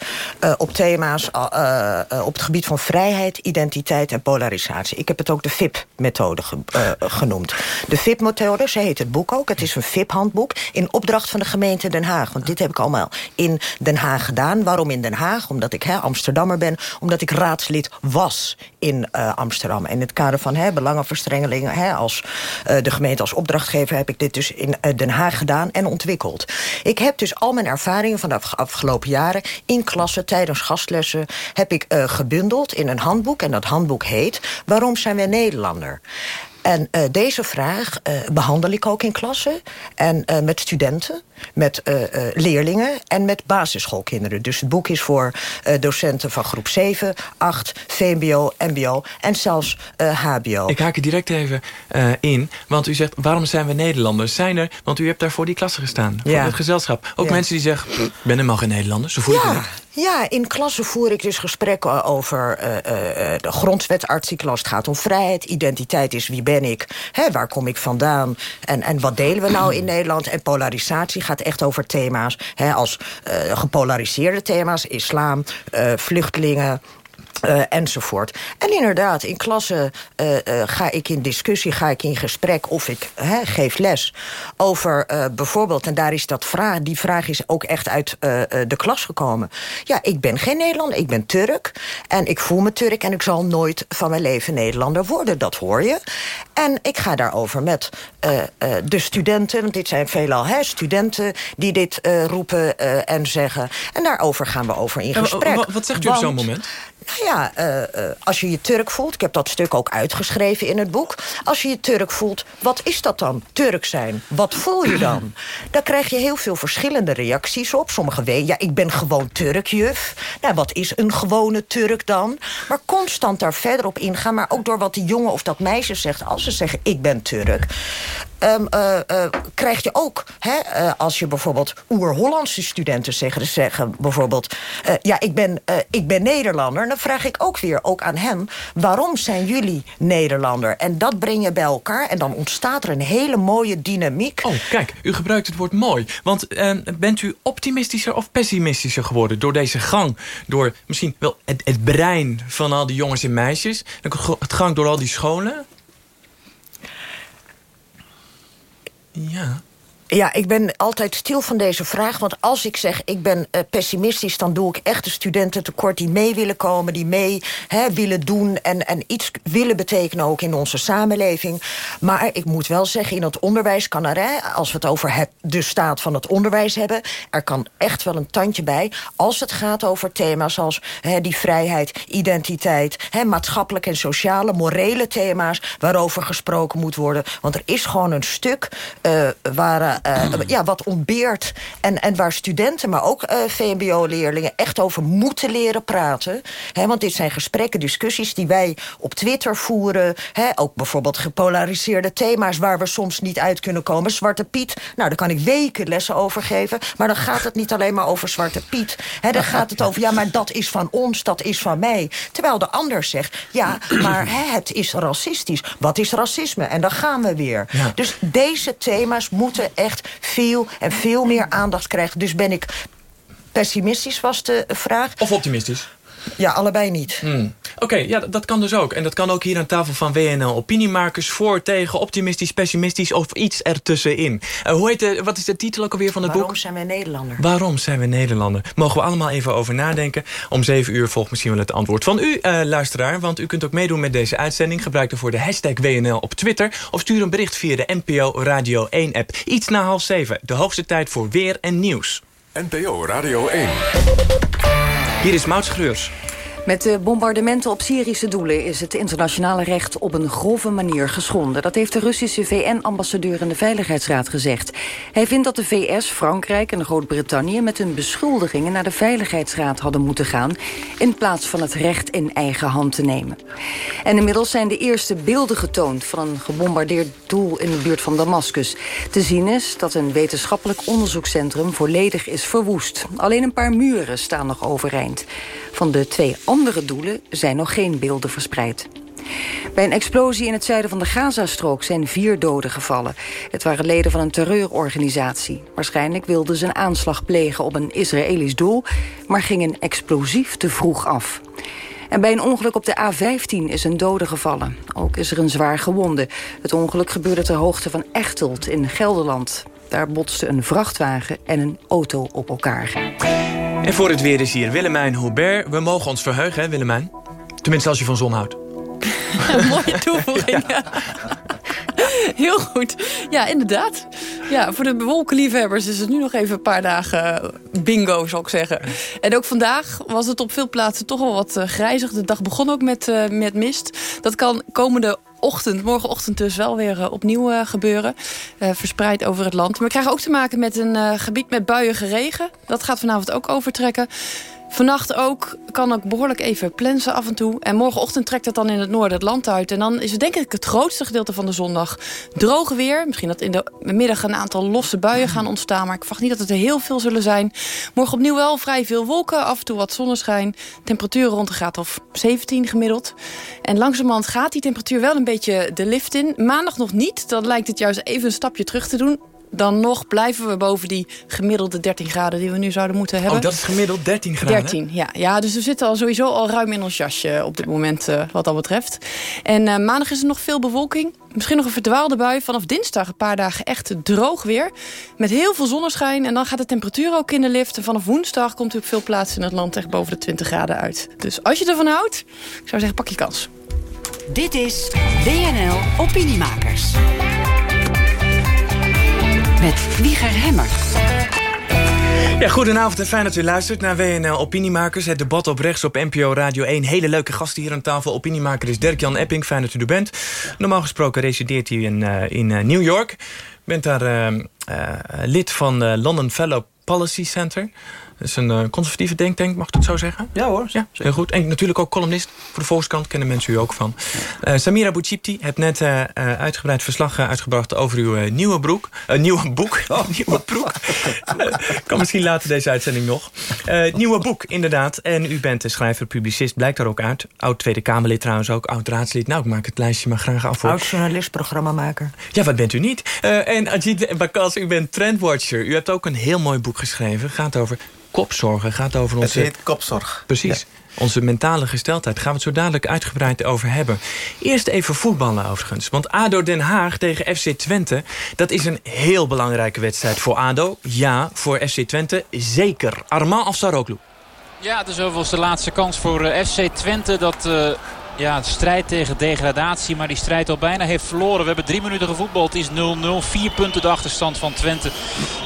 op thema's op het gebied van vrijheid, identiteit en polarisatie. Ik heb het ook de VIP-methode ge genoemd. De VIP-methode, ze heet het boek ook. Het is een VIP-handboek in opdracht van de gemeente Den Haag. Want dit heb ik allemaal in Den Haag gedaan. Waarom in Den Haag? Omdat ik Amsterdammer ben. Omdat ik raadslid was in Amsterdam. En in het kader van hè, belangenverstrengeling Hè, als uh, de gemeente als opdrachtgever heb ik dit dus in uh, Den Haag gedaan en ontwikkeld. Ik heb dus al mijn ervaringen van de afgelopen jaren in klassen tijdens gastlessen heb ik gebundeld in een handboek. En dat handboek heet Waarom zijn wij Nederlander? En deze vraag behandel ik ook in klassen. En met studenten, met leerlingen en met basisschoolkinderen. Dus het boek is voor docenten van groep 7, 8, VMBO, MBO en zelfs HBO. Ik haak er direct even in. Want u zegt, waarom zijn we Nederlanders? Zijn er, want u hebt daar voor die klasse gestaan. Voor ja. het gezelschap. Ook ja. mensen die zeggen, ik ben helemaal geen Nederlander. Zo voel ja. Ja, in klassen voer ik dus gesprekken over uh, uh, de grondwetartikelen als het gaat om vrijheid. Identiteit is wie ben ik, hè, waar kom ik vandaan en, en wat delen we nou in Nederland. En polarisatie gaat echt over thema's hè, als uh, gepolariseerde thema's. Islam, vluchtelingen, uh, enzovoort. En inderdaad, in klassen uh, uh, ga ik in discussie, ga ik in gesprek... of ik he, geef les over bijvoorbeeld... en daar is dat vraag, die vraag is ook echt uit de klas gekomen. Ja, ik ben geen Nederlander, ik ben Turk. En ik voel me Turk en ik zal nooit van mijn leven Nederlander worden. Dat hoor je. En ik ga daarover met de studenten... want dit zijn veelal he, studenten die dit roepen en zeggen. En daarover gaan we over in gesprek. Wat, wat zegt u op zo'n moment? Nou ja, uh, uh, als je je Turk voelt... ik heb dat stuk ook uitgeschreven in het boek... als je je Turk voelt, wat is dat dan, Turk zijn? Wat voel je dan? Daar krijg je heel veel verschillende reacties op. Sommigen weten, ja, ik ben gewoon Turk, juf. Nou, wat is een gewone Turk dan? Maar constant daar verder op ingaan... maar ook door wat die jongen of dat meisje zegt... als ze zeggen, ik ben Turk... Um, krijg je ook, hè, uh, als je bijvoorbeeld oer-Hollandse studenten zeggen, zeggen bijvoorbeeld, ja, ik ben, ik ben Nederlander, dan vraag ik ook weer, ook aan hen, waarom zijn jullie Nederlander? En dat breng je bij elkaar en dan ontstaat er een hele mooie dynamiek. Oh, kijk, u gebruikt het woord mooi. Want ehm, bent u optimistischer of pessimistischer geworden door deze gang? Door misschien wel het, het brein van al die jongens en meisjes? Het gang door al die scholen? Ja. Ja, ik ben altijd stil van deze vraag. Want als ik zeg, ik ben uh, pessimistisch... dan doe ik echt de studenten tekort die mee willen komen... die mee hè, willen doen en, en iets willen betekenen ook in onze samenleving. Maar ik moet wel zeggen, in het onderwijs kan er... Hè, als we het over het, de staat van het onderwijs hebben... er kan echt wel een tandje bij... als het gaat over thema's als hè, die vrijheid, identiteit... Hè, maatschappelijke en sociale, morele thema's... waarover gesproken moet worden. Want er is gewoon een stuk uh, waar eh, ja, wat ontbeert. En, en waar studenten, maar ook uh, VMBO-leerlingen... echt over moeten leren praten. Hè, want dit zijn gesprekken, discussies die wij op Twitter voeren. Hè, ook bijvoorbeeld gepolariseerde thema's... waar we soms niet uit kunnen komen. Zwarte Piet, nou, daar kan ik weken lessen over geven. Maar dan gaat het niet alleen maar over Zwarte Piet. Hè, dan gaat het over, ja, maar dat is van ons, dat is van mij. Terwijl de ander zegt, ja, maar hè, het is racistisch. Wat is racisme? En dan gaan we weer. Dus deze thema's moeten echt veel en veel meer aandacht krijgen. Dus ben ik pessimistisch, was de vraag. Of optimistisch? Ja, allebei niet. Hmm. Oké, ja, dat kan dus ook. En dat kan ook hier aan tafel van WNL. Opiniemakers voor, tegen, optimistisch, pessimistisch of iets ertussenin. Uh, hoe heet de, wat is de titel ook alweer van het Waarom boek? Waarom zijn wij Nederlander? Waarom zijn we Nederlander? Mogen we allemaal even over nadenken. Om zeven uur volgt misschien wel het antwoord van u, uh, luisteraar. Want u kunt ook meedoen met deze uitzending. Gebruik ervoor de hashtag WNL op Twitter. Of stuur een bericht via de NPO Radio 1 app. Iets na half zeven. De hoogste tijd voor weer en nieuws. NPO Radio 1. Hier is Maud Schreurs. Met de bombardementen op Syrische doelen is het internationale recht op een grove manier geschonden. Dat heeft de Russische VN-ambassadeur in de Veiligheidsraad gezegd. Hij vindt dat de VS, Frankrijk en Groot-Brittannië met hun beschuldigingen naar de Veiligheidsraad hadden moeten gaan, in plaats van het recht in eigen hand te nemen. En inmiddels zijn de eerste beelden getoond van een gebombardeerd doel in de buurt van Damascus. Te zien is dat een wetenschappelijk onderzoekscentrum volledig is verwoest. Alleen een paar muren staan nog overeind. Van de twee doelen zijn nog geen beelden verspreid. Bij een explosie in het zuiden van de Gazastrook zijn vier doden gevallen. Het waren leden van een terreurorganisatie. Waarschijnlijk wilden ze een aanslag plegen op een Israëlisch doel... maar ging een explosief te vroeg af. En bij een ongeluk op de A15 is een dode gevallen. Ook is er een zwaar gewonde. Het ongeluk gebeurde ter hoogte van Echteld in Gelderland. Daar botsten een vrachtwagen en een auto op elkaar. En voor het weer is hier Willemijn Hubert. We mogen ons verheugen, hè Willemijn? Tenminste als je van zon houdt. Mooie toevoeging. Heel goed. Ja, inderdaad. Ja, voor de bewolkenliefhebbers is het nu nog even een paar dagen bingo, zal ik zeggen. En ook vandaag was het op veel plaatsen toch wel wat grijzig. De dag begon ook met, uh, met mist. Dat kan komende ochtend, morgenochtend dus wel weer uh, opnieuw uh, gebeuren. Uh, verspreid over het land. Maar we krijgen ook te maken met een gebied met buiige regen. Dat gaat vanavond ook overtrekken. Vannacht ook, kan ook behoorlijk even plensen af en toe. En morgenochtend trekt het dan in het noorden het land uit. En dan is het denk ik het grootste gedeelte van de zondag droog weer. Misschien dat in de middag een aantal losse buien gaan ontstaan. Maar ik verwacht niet dat het er heel veel zullen zijn. Morgen opnieuw wel vrij veel wolken, af en toe wat zonneschijn. Temperatuur rond de graad of 17 gemiddeld. En langzamerhand gaat die temperatuur wel een beetje de lift in. Maandag nog niet, dan lijkt het juist even een stapje terug te doen dan nog blijven we boven die gemiddelde 13 graden die we nu zouden moeten hebben. Oh, dat is gemiddeld 13 graden? 13, ja. ja. Dus we zitten al sowieso al ruim in ons jasje op dit moment uh, wat dat betreft. En uh, maandag is er nog veel bewolking. Misschien nog een verdwaalde bui. Vanaf dinsdag een paar dagen echt droog weer. Met heel veel zonneschijn. En dan gaat de temperatuur ook in de lift. En vanaf woensdag komt u op veel plaatsen in het land echt boven de 20 graden uit. Dus als je ervan houdt, ik zou zeggen pak je kans. Dit is WNL Opiniemakers met Wieger Hemmer. Ja, goedenavond en fijn dat u luistert naar WNL Opiniemakers. Het debat op rechts op NPO Radio 1. Hele leuke gasten hier aan tafel. Opiniemaker is Dirk-Jan Epping. Fijn dat u er bent. Normaal gesproken resideert u in, uh, in uh, New York. Bent daar uh, lid van de London Fellow Policy Center. Dat is een uh, conservatieve denktank, mag ik het zo zeggen? Ja hoor. Ja, heel goed. En natuurlijk ook columnist voor de Volkskrant. Kennen mensen u ook van. Uh, Samira Bouchipti hebt net uh, uitgebreid verslag uitgebracht over uw nieuwe broek. nieuwe boek. Oh. nieuwe broek. kan misschien later deze uitzending nog. nieuwe boek, inderdaad. En u bent de schrijver, publicist. Blijkt daar ook uit. Oud Tweede Kamerlid trouwens ook. Oud raadslid. Nou, ik maak het lijstje maar graag af. Voor. Oud journalist, programmamaker. Ja, wat bent u niet? en Ajit Bakas, u bent trendwatcher. U hebt ook een heel mooi boek geschreven. Gaat over kopzorgen. Gaat over onze... Het heet kopzorg. Precies. Ja. Onze mentale gesteldheid. Gaan we het zo dadelijk uitgebreid over hebben. Eerst even voetballen overigens. Want ADO Den Haag tegen FC Twente... dat is een heel belangrijke wedstrijd voor ADO. Ja, voor FC Twente zeker. Armand Afsaroglu. Ja, het is overigens de laatste kans voor FC Twente... dat ja, strijd tegen degradatie, maar die strijd al bijna heeft verloren. We hebben drie minuten gevoetbald. Het is 0-0. Vier punten de achterstand van Twente.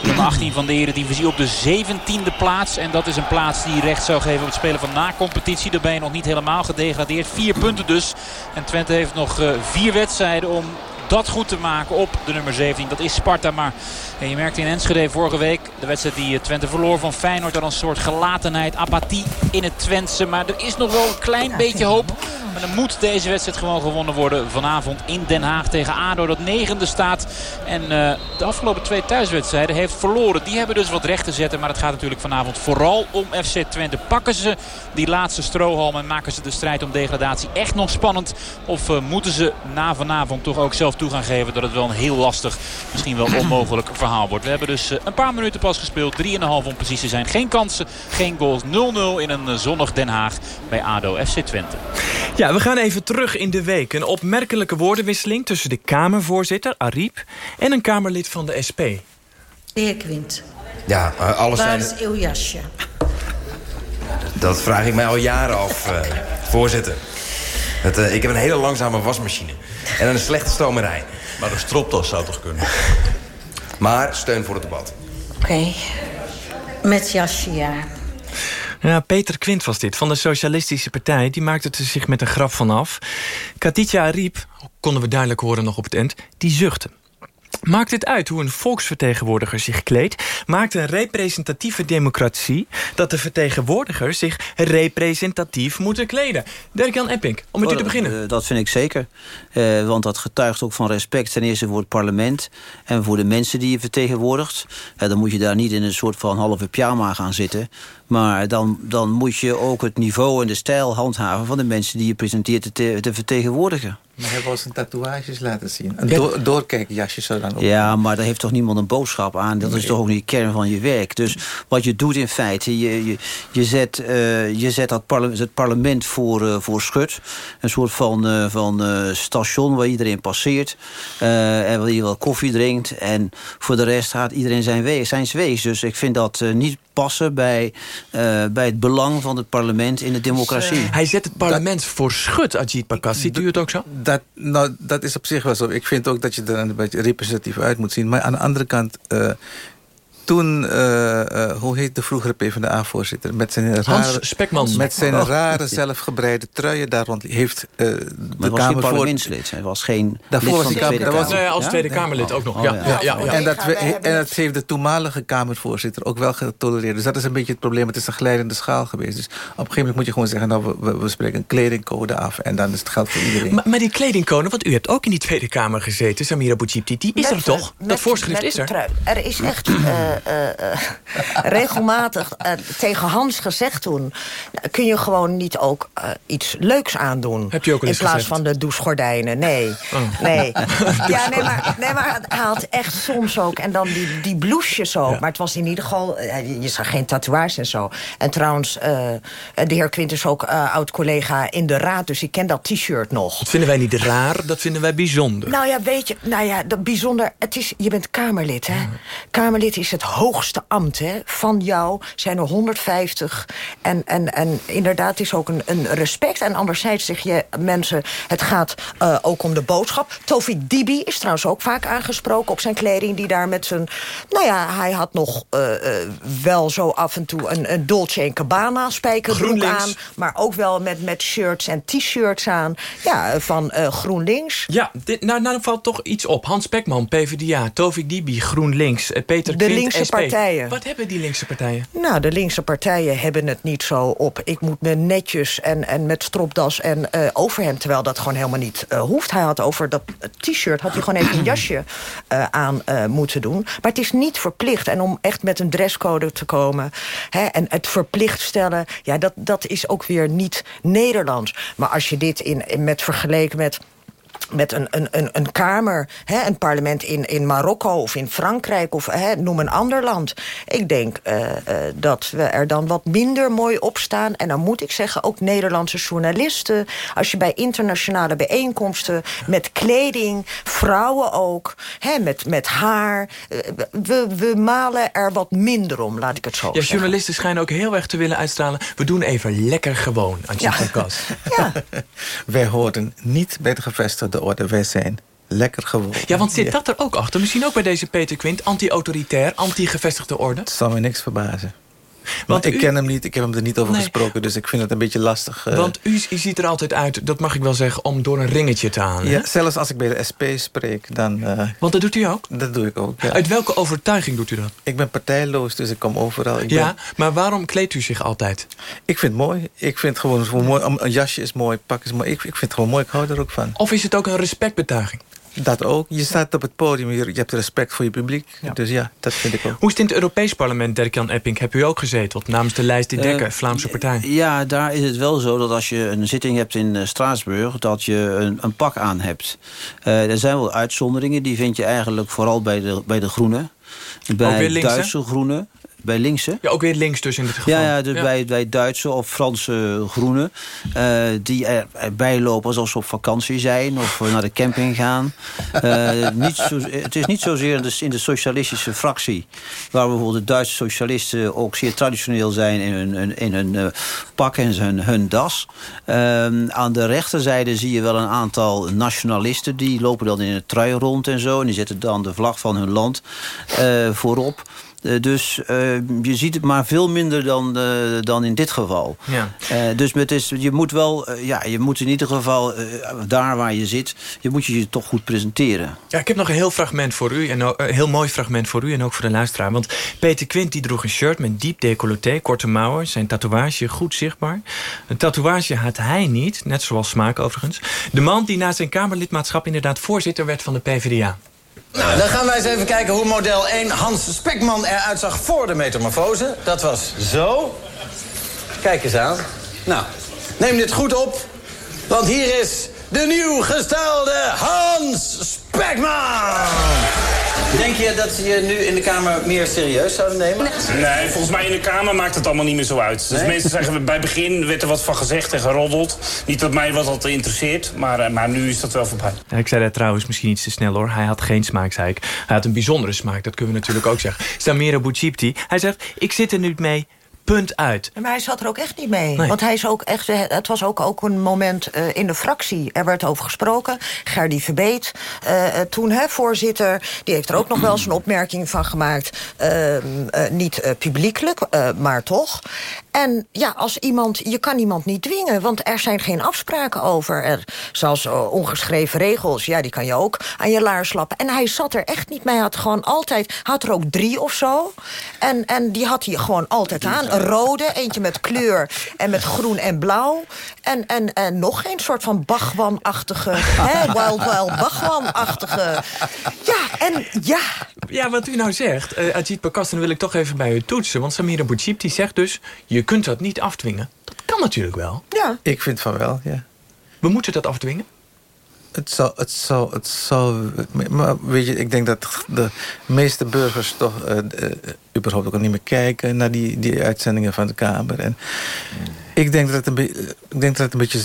Nummer 18 van de Eredivisie op de 17e plaats. En dat is een plaats die recht zou geven op het spelen van na-competitie. Daar ben je nog niet helemaal gedegradeerd. Vier punten dus. En Twente heeft nog uh, vier wedstrijden om dat goed te maken op de nummer 17. Dat is Sparta. Maar en je merkte in Enschede vorige week de wedstrijd die Twente verloor van Feyenoord. Dat een soort gelatenheid, apathie in het Twentse. Maar er is nog wel een klein beetje hoop. Maar dan moet deze wedstrijd gewoon gewonnen worden vanavond in Den Haag tegen ADO. Dat negende staat. En uh, de afgelopen twee thuiswedstrijden heeft verloren. Die hebben dus wat recht te zetten. Maar het gaat natuurlijk vanavond vooral om FC Twente. Pakken ze die laatste strohalm en maken ze de strijd om degradatie echt nog spannend? Of uh, moeten ze na vanavond toch ook zelf toe gaan geven dat het wel een heel lastig, misschien wel onmogelijk verhaal wordt. We hebben dus uh, een paar minuten pas gespeeld. 3,5 om precies te zijn. Geen kansen, geen goals. 0-0 in een zonnig Den Haag bij ADO FC Twente. Ja, we gaan even terug in de week. Een opmerkelijke woordenwisseling tussen de Kamervoorzitter, Ariep... en een Kamerlid van de SP. De heer Quint. Ja, alles Waar zijn... is uw jasje? Dat vraag ik mij al jaren af, uh, voorzitter. Het, uh, ik heb een hele langzame wasmachine. En een slechte stomerij. Maar een stropdas zou toch kunnen? Maar steun voor het debat. Oké. Okay. Met jasje, ja. Ja, Peter Quint was dit, van de Socialistische Partij. Die maakte er zich met een grap van af. Katitja Ariep, konden we duidelijk horen nog op het eind, die zuchtte. Maakt het uit hoe een volksvertegenwoordiger zich kleedt? Maakt een representatieve democratie dat de vertegenwoordigers zich representatief moeten kleden? Dirk-Jan Epping, om met u te beginnen. Uh, dat vind ik zeker. Uh, want dat getuigt ook van respect ten eerste voor het parlement... en voor de mensen die je vertegenwoordigt. Uh, dan moet je daar niet in een soort van halve pyjama gaan zitten... Maar dan, dan moet je ook het niveau en de stijl handhaven... van de mensen die je presenteert te, te vertegenwoordigen. Maar hij wil zijn tatoeages laten zien. Een do doorkijkjasje zou dan ook. Ja, maar daar heeft toch niemand een boodschap aan. Dat nee. is toch ook niet de kern van je werk. Dus wat je doet in feite, je, je, je zet, uh, je zet dat parlement, het parlement voor, uh, voor schut. Een soort van, uh, van station waar iedereen passeert. en waar je wel koffie drinkt. En voor de rest gaat iedereen zijn, we zijn wees. Dus ik vind dat niet passen bij, uh, bij het belang van het parlement in de democratie. Hij zet het parlement dat, voor schut, Ajit Pakas. Ziet u het ook zo? Dat, nou, dat is op zich wel zo. Ik vind ook dat je er een beetje representatief uit moet zien. Maar aan de andere kant... Uh, toen, uh, uh, hoe heet de vroegere PvdA-voorzitter? Met zijn Hans rare, Spekman. Met zijn oh. rare zelfgebreide truien daar rond heeft uh, de geen parlementslid. Hij was geen Daarvoor lid was van de Tweede Kamer. Was, nee, als Tweede Kamerlid ook nog. Ja. Ja. En, dat we, en dat heeft de toenmalige Kamervoorzitter ook wel getolereerd. Dus dat is een beetje het probleem. Het is een glijdende schaal geweest. Dus op een gegeven moment moet je gewoon zeggen... nou, we, we spreken een kledingcode af en dan is het geld voor iedereen. Maar, maar die kledingcode, want u hebt ook in die Tweede Kamer gezeten... Samira Boutjipti, die is er toch? Dat voorschrift is er. Er is echt regelmatig uh, tegen Hans gezegd toen... kun je gewoon niet ook iets leuks aandoen. Heb je ook In plaats gezegd? van de douchegordijnen, nee. Oh. nee. ja, nee, maar, nee, maar hij had echt soms ook... en dan die, die blousejes zo. Ja. Maar het was in ieder geval... Je zag geen tatoeages en zo. En trouwens, de heer Quint is ook oud-collega in de raad... dus ik ken dat t-shirt nog. Dat vinden wij niet raar, dat vinden wij bijzonder. Nou ja, weet je, nou ja, dat bijzonder... Het is, je bent Kamerlid, hè? Ja. Kamerlid is het hoogste ambt, hè? Van jou zijn er 150. En, en, en inderdaad is ook een, een respect. En anderzijds zeg je mensen, het gaat uh, ook om de boodschap. Tofik Dibi is trouwens ook vaak aangesproken op zijn kleding... die daar met zijn... Nou ja, hij had nog uh, uh, wel zo af en toe een, een Dolce Gabbana spijkerbroek aan... maar ook wel met, met shirts en t-shirts aan. Ja, van GroenLinks. Ja, dit, nou, nou valt toch iets op. Hans Pekman, PvdA, Tofik Dibi, GroenLinks, Peter De Quint, linkse SP. partijen. Wat hebben die linkse partijen? Nou, de linkse partijen hebben het niet zo op. Ik moet me netjes en, en met stropdas en uh, overhemd... terwijl dat gewoon helemaal niet uh, hoeft. Hij had over dat t-shirt had hij gewoon even een jasje uh, aan moeten doen. Maar het is niet verplicht. En om echt met een dresscode te komen... Hè, en het verplicht stellen... ja, dat, dat is ook weer niet Nederlands. Maar als je dit in, in met vergeleken met met een, een, een kamer, hè, een parlement in, in Marokko of in Frankrijk... of hè, noem een ander land. Ik denk uh, uh, dat we er dan wat minder mooi op staan. En dan moet ik zeggen, ook Nederlandse journalisten... als je bij internationale bijeenkomsten met kleding... vrouwen ook, hè, met, met haar... Uh, we, we malen er wat minder om, laat ik het zo ja, zeggen. Journalisten schijnen ook heel erg te willen uitstralen... we doen even lekker gewoon, Antje ja. ja. Wij horen niet bij de gevestigde de orde. Wij zijn lekker gewoon. Ja, want zit dat er ook achter? Misschien ook bij deze Peter Quint. Anti-autoritair, anti-gevestigde orde? Het zal me niks verbazen. Want ik u- ken hem niet, ik heb hem er niet over Nee. gesproken... dus ik vind het een beetje lastig. eh. Want u, u ziet er altijd uit, dat mag ik wel zeggen, om door een ringetje te halen. ja, hè? zelfs als ik bij de SP spreek, dan... eh, Want dat doet u ook? Dat doe ik ook, ja. Uit welke overtuiging doet u dat? Ik ben partijloos, dus ik kom overal. Ik ja, ben- maar waarom kleedt u zich altijd? Ik vind het mooi. Ik vind het gewoon mooi. Een jasje is mooi, pak is mooi. Ik, ik vind het gewoon mooi, ik hou er ook van. Of is het ook een respectbetuiging? Dat ook. Je staat op het podium, je, je hebt respect voor je publiek. Dus ja, dat vind ik ook. Hoe is het in het Europees parlement, Dirk-Jan Epping? Heb u ook gezeteld namens de lijst De Dekker, Eh, Vlaamse partij? Ja, daar is het wel zo dat als je een zitting hebt in eh, Straatsburg... dat je een, een pak aan hebt. Eh, er zijn wel uitzonderingen. Die vind je eigenlijk vooral bij de, bij de groenen. Bij? Duitse groenen. Bij linkse. Ja, ook weer links dus in dit geval. Ja, ja, dus Bij, bij Duitse of Franse groenen. eh, die er- erbij lopen alsof ze op vakantie zijn. Of naar de camping gaan. Eh, niet zo, het is niet zozeer in de, in de socialistische fractie. Waar bijvoorbeeld de Duitse socialisten ook zeer traditioneel zijn. In hun, in hun eh, pak en hun, hun das. Ehm, aan de rechterzijde zie je wel een aantal nationalisten. Die lopen dan in het trui rond en zo. En die zetten dan de vlag van hun land eh, voorop. Eh, dus eh, je ziet het maar veel minder dan, eh, dan in dit geval. Ja. Dus het is, je moet wel, ja, je moet in ieder geval daar waar je zit, je moet je je toch goed presenteren. Ja, ik heb nog een heel fragment voor u. En een heel mooi fragment voor u en ook voor de luisteraar. Want Peter Quint die droeg een shirt met diep decolleté, korte mouwen. Zijn tatoeage goed zichtbaar. Een tatoeage had hij niet, net zoals smaak overigens. De man die na zijn Kamerlidmaatschap inderdaad voorzitter werd van de PvdA. Nou, dan gaan wij eens even kijken hoe model 1 Hans Spekman eruit zag voor de metamorfose. Dat was zo. Kijk eens aan. Nou, neem dit goed op. Want hier is de nieuw gestelde Hans Spekman. Denk je dat ze je nu in de Kamer meer serieus zouden nemen? Nee, volgens mij in de Kamer maakt het allemaal niet meer zo uit. Dus Nee? mensen zeggen, bij het begin werd er wat van gezegd en geroddeld. Niet dat mij wat dat interesseert, maar, eh, maar nu is dat wel voorbij. Ja, ik zei dat trouwens misschien iets te snel hoor. Hij had geen smaak, zei ik. Hij had een bijzondere smaak, dat kunnen we natuurlijk ook zeggen. Samira Bouchipti, hij zegt, ik zit er nu mee, punt uit. Maar hij zat er ook echt niet mee. Nee. Want hij is ook echt, eh, het was ook, ook een moment eh, in de fractie. Er werd over gesproken. Gerdy Verbeet, eh, toen hè, voorzitter... die heeft er ook nog wel eens een opmerking van gemaakt. Ehm, eh, niet publiekelijk, maar toch. En ja, als iemand, je kan iemand niet dwingen... want er zijn geen afspraken over. Er, eh, ongeschreven regels, ja, die kan je ook aan je laars lappen. En hij zat er echt niet mee. Hij had gewoon altijd, had er ook drie of zo. En, en die had hij gewoon altijd aan. Een rode, eentje met kleur en met groen en blauw. En, en, en nog geen soort van bagwam-achtige... hè, Wild Wild bagwam-achtige... Ja, en ja... Ja, wat u nou zegt, eh Ajit Pakastan wil ik toch even bij u toetsen. Want Samira Bouchipti zegt dus, je kunt dat niet afdwingen. Dat kan natuurlijk wel. Ja. Ik vind van wel, ja. We moeten dat afdwingen? Het zou, het zou, het zou... Maar weet je, ik denk dat de meeste burgers toch... eh, eh, überhaupt ook niet meer kijken naar die, die uitzendingen van de Kamer. En ik denk dat het een, ik denk dat het een beetje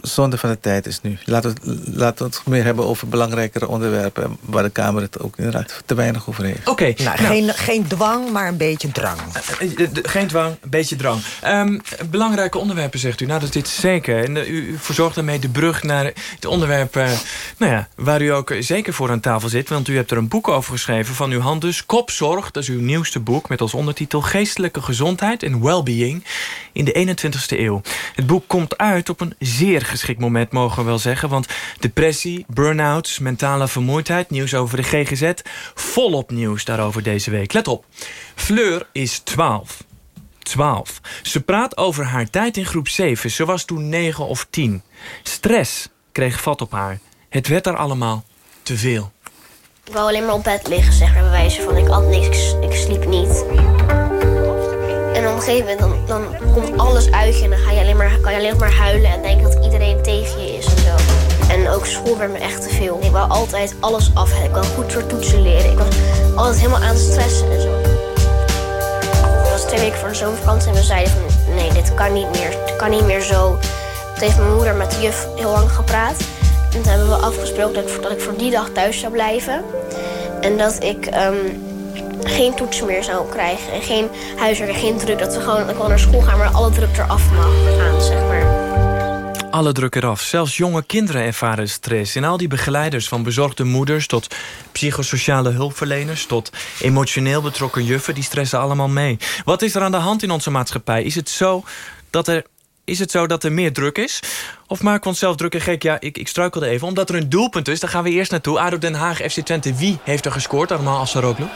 zonde van de tijd is nu. Laten we, laten we het meer hebben over belangrijkere onderwerpen... waar de Kamer het ook inderdaad te weinig over heeft. Oké, Nou, Geen, geen dwang, maar een beetje drang. Eh, eh, de- Geen dwang, een beetje drang. Ehm, belangrijke onderwerpen, zegt u. Nou, dat is dit zeker. En eh, u, u verzorgt daarmee de brug naar het onderwerp... eh, nou ja, waar u ook zeker voor aan tafel zit. Want u hebt er een boek over geschreven van uw hand dus. Kopzorg, dat is uw nieuwste boek... met als ondertitel Geestelijke Gezondheid en Wellbeing... in de 21ste eeuw. Het boek komt uit op een zeer geschikt moment, mogen we wel zeggen. Want depressie, burn-outs, mentale vermoeidheid... nieuws over de GGZ, volop nieuws daarover deze week. Let op, Fleur is 12. 12. Ze praat over haar tijd in groep 7. Ze was toen 9 of 10. Stress kreeg vat op haar. Het werd haar allemaal te veel. Ik wou alleen maar op bed liggen, zeg maar, bij wijze van ik at niks, ik sliep niet. En op een gegeven moment dan, dan komt alles uit je en dan ga je alleen maar, kan je alleen maar huilen en denken dat iedereen tegen je is en zo. En ook school werd me echt te veel. Ik wou altijd alles af hebben. Ik wou goed voor toetsen leren. Ik was altijd helemaal aan het stressen en zo. Het was twee weken voor de zomervakantie en we zeiden van nee, dit kan niet meer. Het kan niet meer zo. Toen heeft mijn moeder met de juf heel lang gepraat. En toen hebben we afgesproken dat ik, dat ik voor die dag thuis zou blijven. En dat ik ehm, geen toetsen meer zou krijgen. En geen huiswerk en geen druk. Dat we gewoon ik wel naar school gaan, maar alle druk eraf mag gaan, zeg maar. Alle druk eraf. Zelfs jonge kinderen ervaren stress. En al die begeleiders, van bezorgde moeders... tot psychosociale hulpverleners... tot emotioneel betrokken juffen, die stressen allemaal mee. Wat is er aan de hand in onze maatschappij? Is het zo dat er is het zo dat er meer druk is? Of maken we onszelf druk en gek? Ja, ik, ik struikelde even. Omdat er een doelpunt is, daar gaan we eerst naartoe. ADO Den Haag, FC Twente. Wie heeft er gescoord? Allemaal Asaroglu.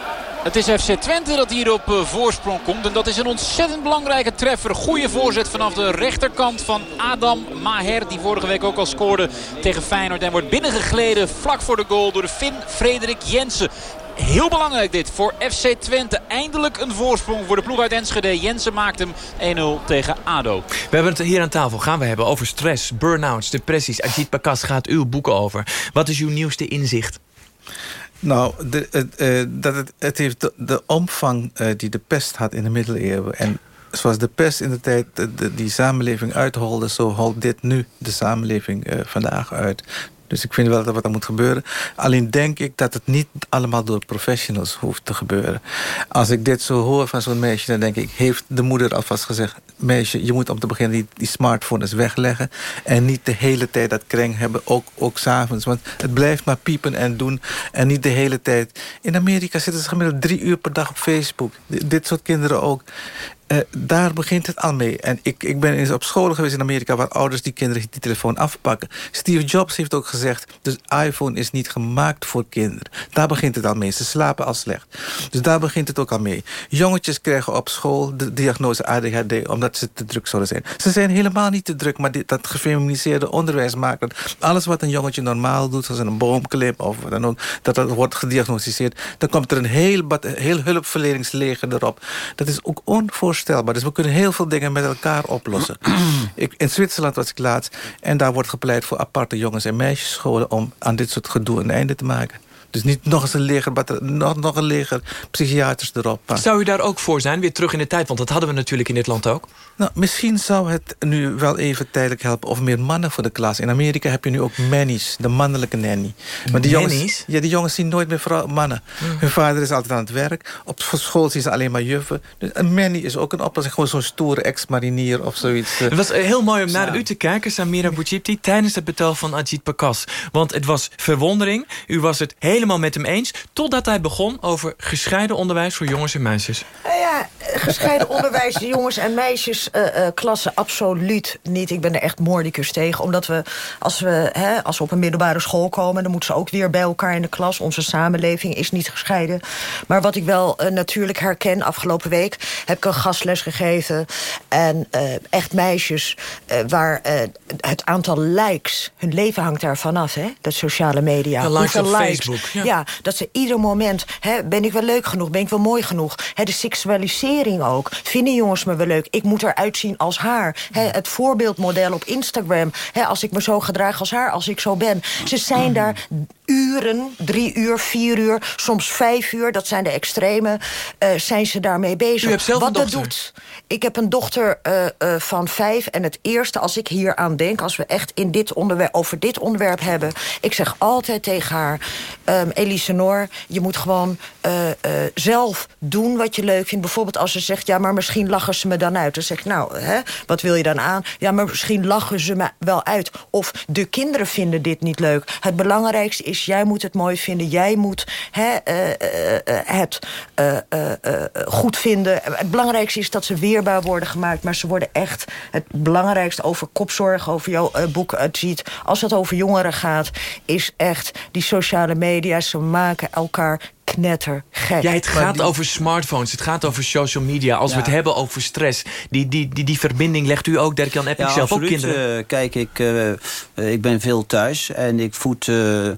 Het is FC Twente dat hier op eh, voorsprong komt. En dat is een ontzettend belangrijke treffer. Goede voorzet vanaf de rechterkant van Adam Maher. Die vorige week ook al scoorde tegen Feyenoord. En wordt binnengegleden vlak voor de goal door de Finn Frederik Jensen. Heel belangrijk dit voor FC Twente. Eindelijk een voorsprong voor de ploeg uit Enschede. Jensen maakt hem 1-0 tegen ADO. We hebben het hier aan tafel gaan we hebben over stress, burn-outs, depressies. Ajit Pakas gaat uw boeken over. Wat is uw nieuwste inzicht? Nou, eh, dat het, het heeft de, omvang eh, die de pest had in de middeleeuwen... en zoals de pest in de tijd de- die samenleving uitholde... zo holt dit nu de samenleving eh, vandaag uit. Dus ik vind wel dat wat moet gebeuren. Alleen denk ik dat het niet allemaal door professionals hoeft te gebeuren. Als ik dit zo hoor van zo'n meisje, dan denk ik... heeft de moeder alvast gezegd... meisje, je moet om te beginnen die, die smartphone eens wegleggen... en niet de hele tijd dat kreng hebben, ook, ook s'avonds. Want het blijft maar piepen en doen en niet de hele tijd. In Amerika zitten ze gemiddeld drie uur per dag op Facebook. Dit soort kinderen ook. Eh, daar begint het al mee. En ik, ik ben eens op scholen geweest in Amerika... waar ouders die kinderen die telefoon afpakken. Steve Jobs heeft ook gezegd... de iPhone is niet gemaakt voor kinderen. Daar begint het al mee. Ze slapen al slecht. Dus daar begint het ook al mee. Jongetjes krijgen op school de diagnose ADHD... omdat ze te druk zouden zijn. Ze zijn helemaal niet te druk... maar dat gefeminiseerde onderwijs maakt... dat alles wat een jongetje normaal doet... zoals een boom klimt of dan ook... dat dat wordt gediagnosticeerd... dan komt er een heel, heel hulpverleningsleger erop. Dat is ook onvoorstelbaar. Dus we kunnen heel veel dingen met elkaar oplossen. ik, in Zwitserland was ik laatst... en daar wordt gepleit voor aparte jongens- en meisjesscholen... om aan dit soort gedoe een einde te maken. Dus niet nog eens een leger, nog, nog een leger psychiaters erop. Maar- Zou u daar ook voor zijn, weer terug in de tijd? Want dat hadden we natuurlijk in dit land ook. Nou, misschien zou het nu wel even tijdelijk helpen... of meer mannen voor de klas. In Amerika heb je nu ook nannies, de mannelijke nanny. Maar die jongens, ja, die jongens zien nooit meer vrouw, mannen. Hun vader is altijd aan het werk. Op school zien ze alleen maar juffen. Dus een nanny is ook een oplossing. Gewoon zo'n stoere ex-marinier of zoiets. eh. Het was eh, heel mooi om naar u te kijken, Samira Boudjipti... tijdens het betoog van Ajit Pakas. Want het was verwondering. U was het helemaal met hem eens. Totdat hij begon over gescheiden onderwijs voor jongens en meisjes. Nou ja, gescheiden onderwijs, jongens en meisjes, klassen absoluut niet. Ik ben er echt moordicus tegen. Omdat we als, we, hè, als we op een middelbare school komen... dan moeten ze ook weer bij elkaar in de klas. Onze samenleving is niet gescheiden. Maar wat ik wel eh, natuurlijk herken, afgelopen week... heb ik een gastles gegeven. En echt meisjes waar het aantal likes... hun leven hangt daar vanaf, hè, dat sociale media. Ja, likes Facebook, ja. ja, dat ze ieder moment... Hè, ben ik wel leuk genoeg, ben ik wel mooi genoeg. Hè, de seksualisering ook. Vinden jongens me wel leuk? Ik moet eruit zien als haar. Hè, het voorbeeldmodel op Instagram. Hè, als ik me zo gedraag als haar, als ik zo ben. Ze zijn daar uren, drie uur, vier uur, soms vijf uur... dat zijn de extreme, eh, zijn ze daarmee bezig. U hebt zelf Wat een dat doet. Ik heb een dochter eh, eh, van vijf. En het eerste, als ik hier aan denk... als we echt in dit onderwerp, over dit onderwerp hebben... ik zeg altijd tegen haar... ehm Elise Noor, je moet gewoon eh, eh, zelf doen wat je leuk vindt. Bijvoorbeeld als ze zegt, ja, maar misschien lachen ze me dan uit. Dan zeg ik, nou, hè, wat wil je dan aan? Ja, maar misschien lachen ze me wel uit. Of de kinderen vinden dit niet leuk. Het belangrijkste is, jij moet het mooi vinden. Jij moet hè, eh, het goed vinden. Het belangrijkste is dat ze weerbaar worden gemaakt. Maar ze worden echt het belangrijkste over kopzorg, over jouw boek het ziet. Als het over jongeren gaat, is echt die sociale media. Ze maken elkaar knettergek. Ja, het gaat die- over smartphones, het gaat over social media. Als we het hebben over stress, die, die, die, die verbinding legt u ook, Dirk-Jan Epping, Ja, zelf ook absoluut. kinderen. Eh, kijk, ik, eh, eh, ik ben veel thuis en ik voed eh, eh,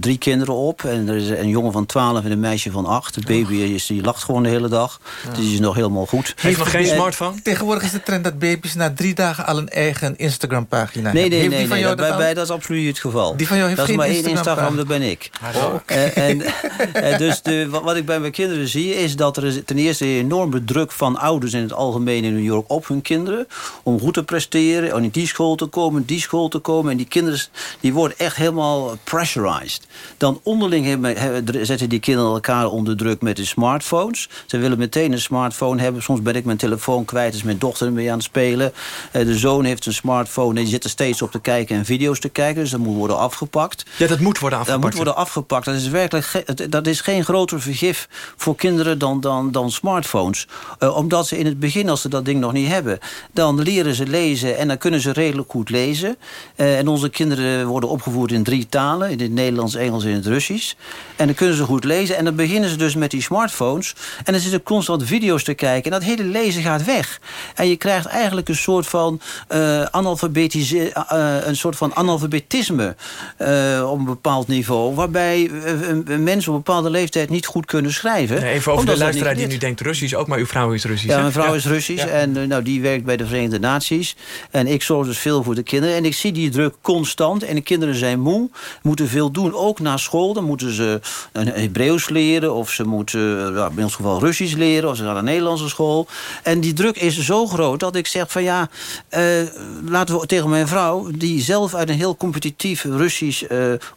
drie kinderen op. En er is een jongen van 12 en een meisje van 8. De baby is, die lacht gewoon de hele dag. Dus die is nog helemaal goed. Heeft nog geen En- smartphone? Tegenwoordig is de trend dat baby's na drie dagen al een eigen Instagram-pagina Nee, hebben. nee, nee, nee jou dat, bij, dat dat is absoluut niet het geval. Die van jou heeft dat is geen maar één. Instagram, dat ben ik. Oh, en, Eh, dus de, wat, wat ik bij mijn kinderen zie is dat er is ten eerste een enorme druk van ouders in het algemeen in New York op hun kinderen. Om goed te presteren, om in die school te komen, die school te komen. En die kinderen die worden echt helemaal pressurized. Dan onderling hebben, hebben- zetten die kinderen elkaar onder druk met de smartphones. Ze willen meteen een smartphone hebben. Soms ben ik mijn telefoon kwijt, is mijn dochter mee aan het spelen. Eh, de zoon heeft een smartphone en die zit er steeds op te kijken en video's te kijken. Dus dat moet worden afgepakt. Ja, dat moet worden Dat afgepakt. moet worden afgepakt. Dat is werkelijk dat is geen groter vergif voor kinderen dan, dan, dan smartphones. Eh, omdat ze in het begin, als ze dat ding nog niet hebben... dan leren ze lezen en dan kunnen ze redelijk goed lezen. Eh, en onze kinderen worden opgevoed in drie talen. In het Nederlands, Engels en het Russisch. En dan kunnen ze goed lezen. En dan beginnen ze dus met die smartphones. En dan zitten constant video's te kijken. En dat hele lezen gaat weg. En je krijgt eigenlijk een soort van eh, een soort van analfabetisme op een bepaald niveau. Waarbij mensen op een bepaalde leeftijd niet goed kunnen schrijven. Nee, even over de luisteraar die nu denkt Russisch. Ook maar uw vrouw is Russisch. ja, mijn vrouw is Russisch en eh, nou, die werkt bij de Verenigde Naties. En ik zorg dus veel voor de kinderen. En ik zie die druk constant. En de kinderen zijn moe, moeten veel doen, ook na school. Dan moeten ze een Hebreeuws leren of ze moeten ja, in ons geval Russisch leren... of ze gaan naar een Nederlandse school. En die druk is zo groot dat ik zeg van ja... eh, laten we tegen mijn vrouw, die zelf uit een heel competitief Russisch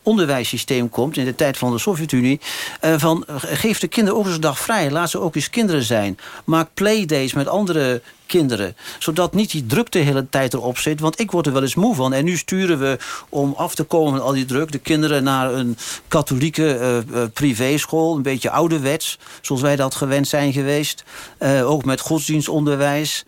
onderwijssysteem komt... in de tijd van de Sovjet-Unie... eh, van eh, geef de kinderen ook eens een dag vrij. Laat ze ook eens kinderen zijn. Maak playdays met andere kinderen. Zodat niet die druk de hele tijd erop zit. Want ik word er wel eens moe van. En nu sturen we om af te komen al die druk... de kinderen naar een katholieke eh, privéschool. Een beetje ouderwets. Zoals wij dat gewend zijn geweest. Eh, ook met godsdienstonderwijs.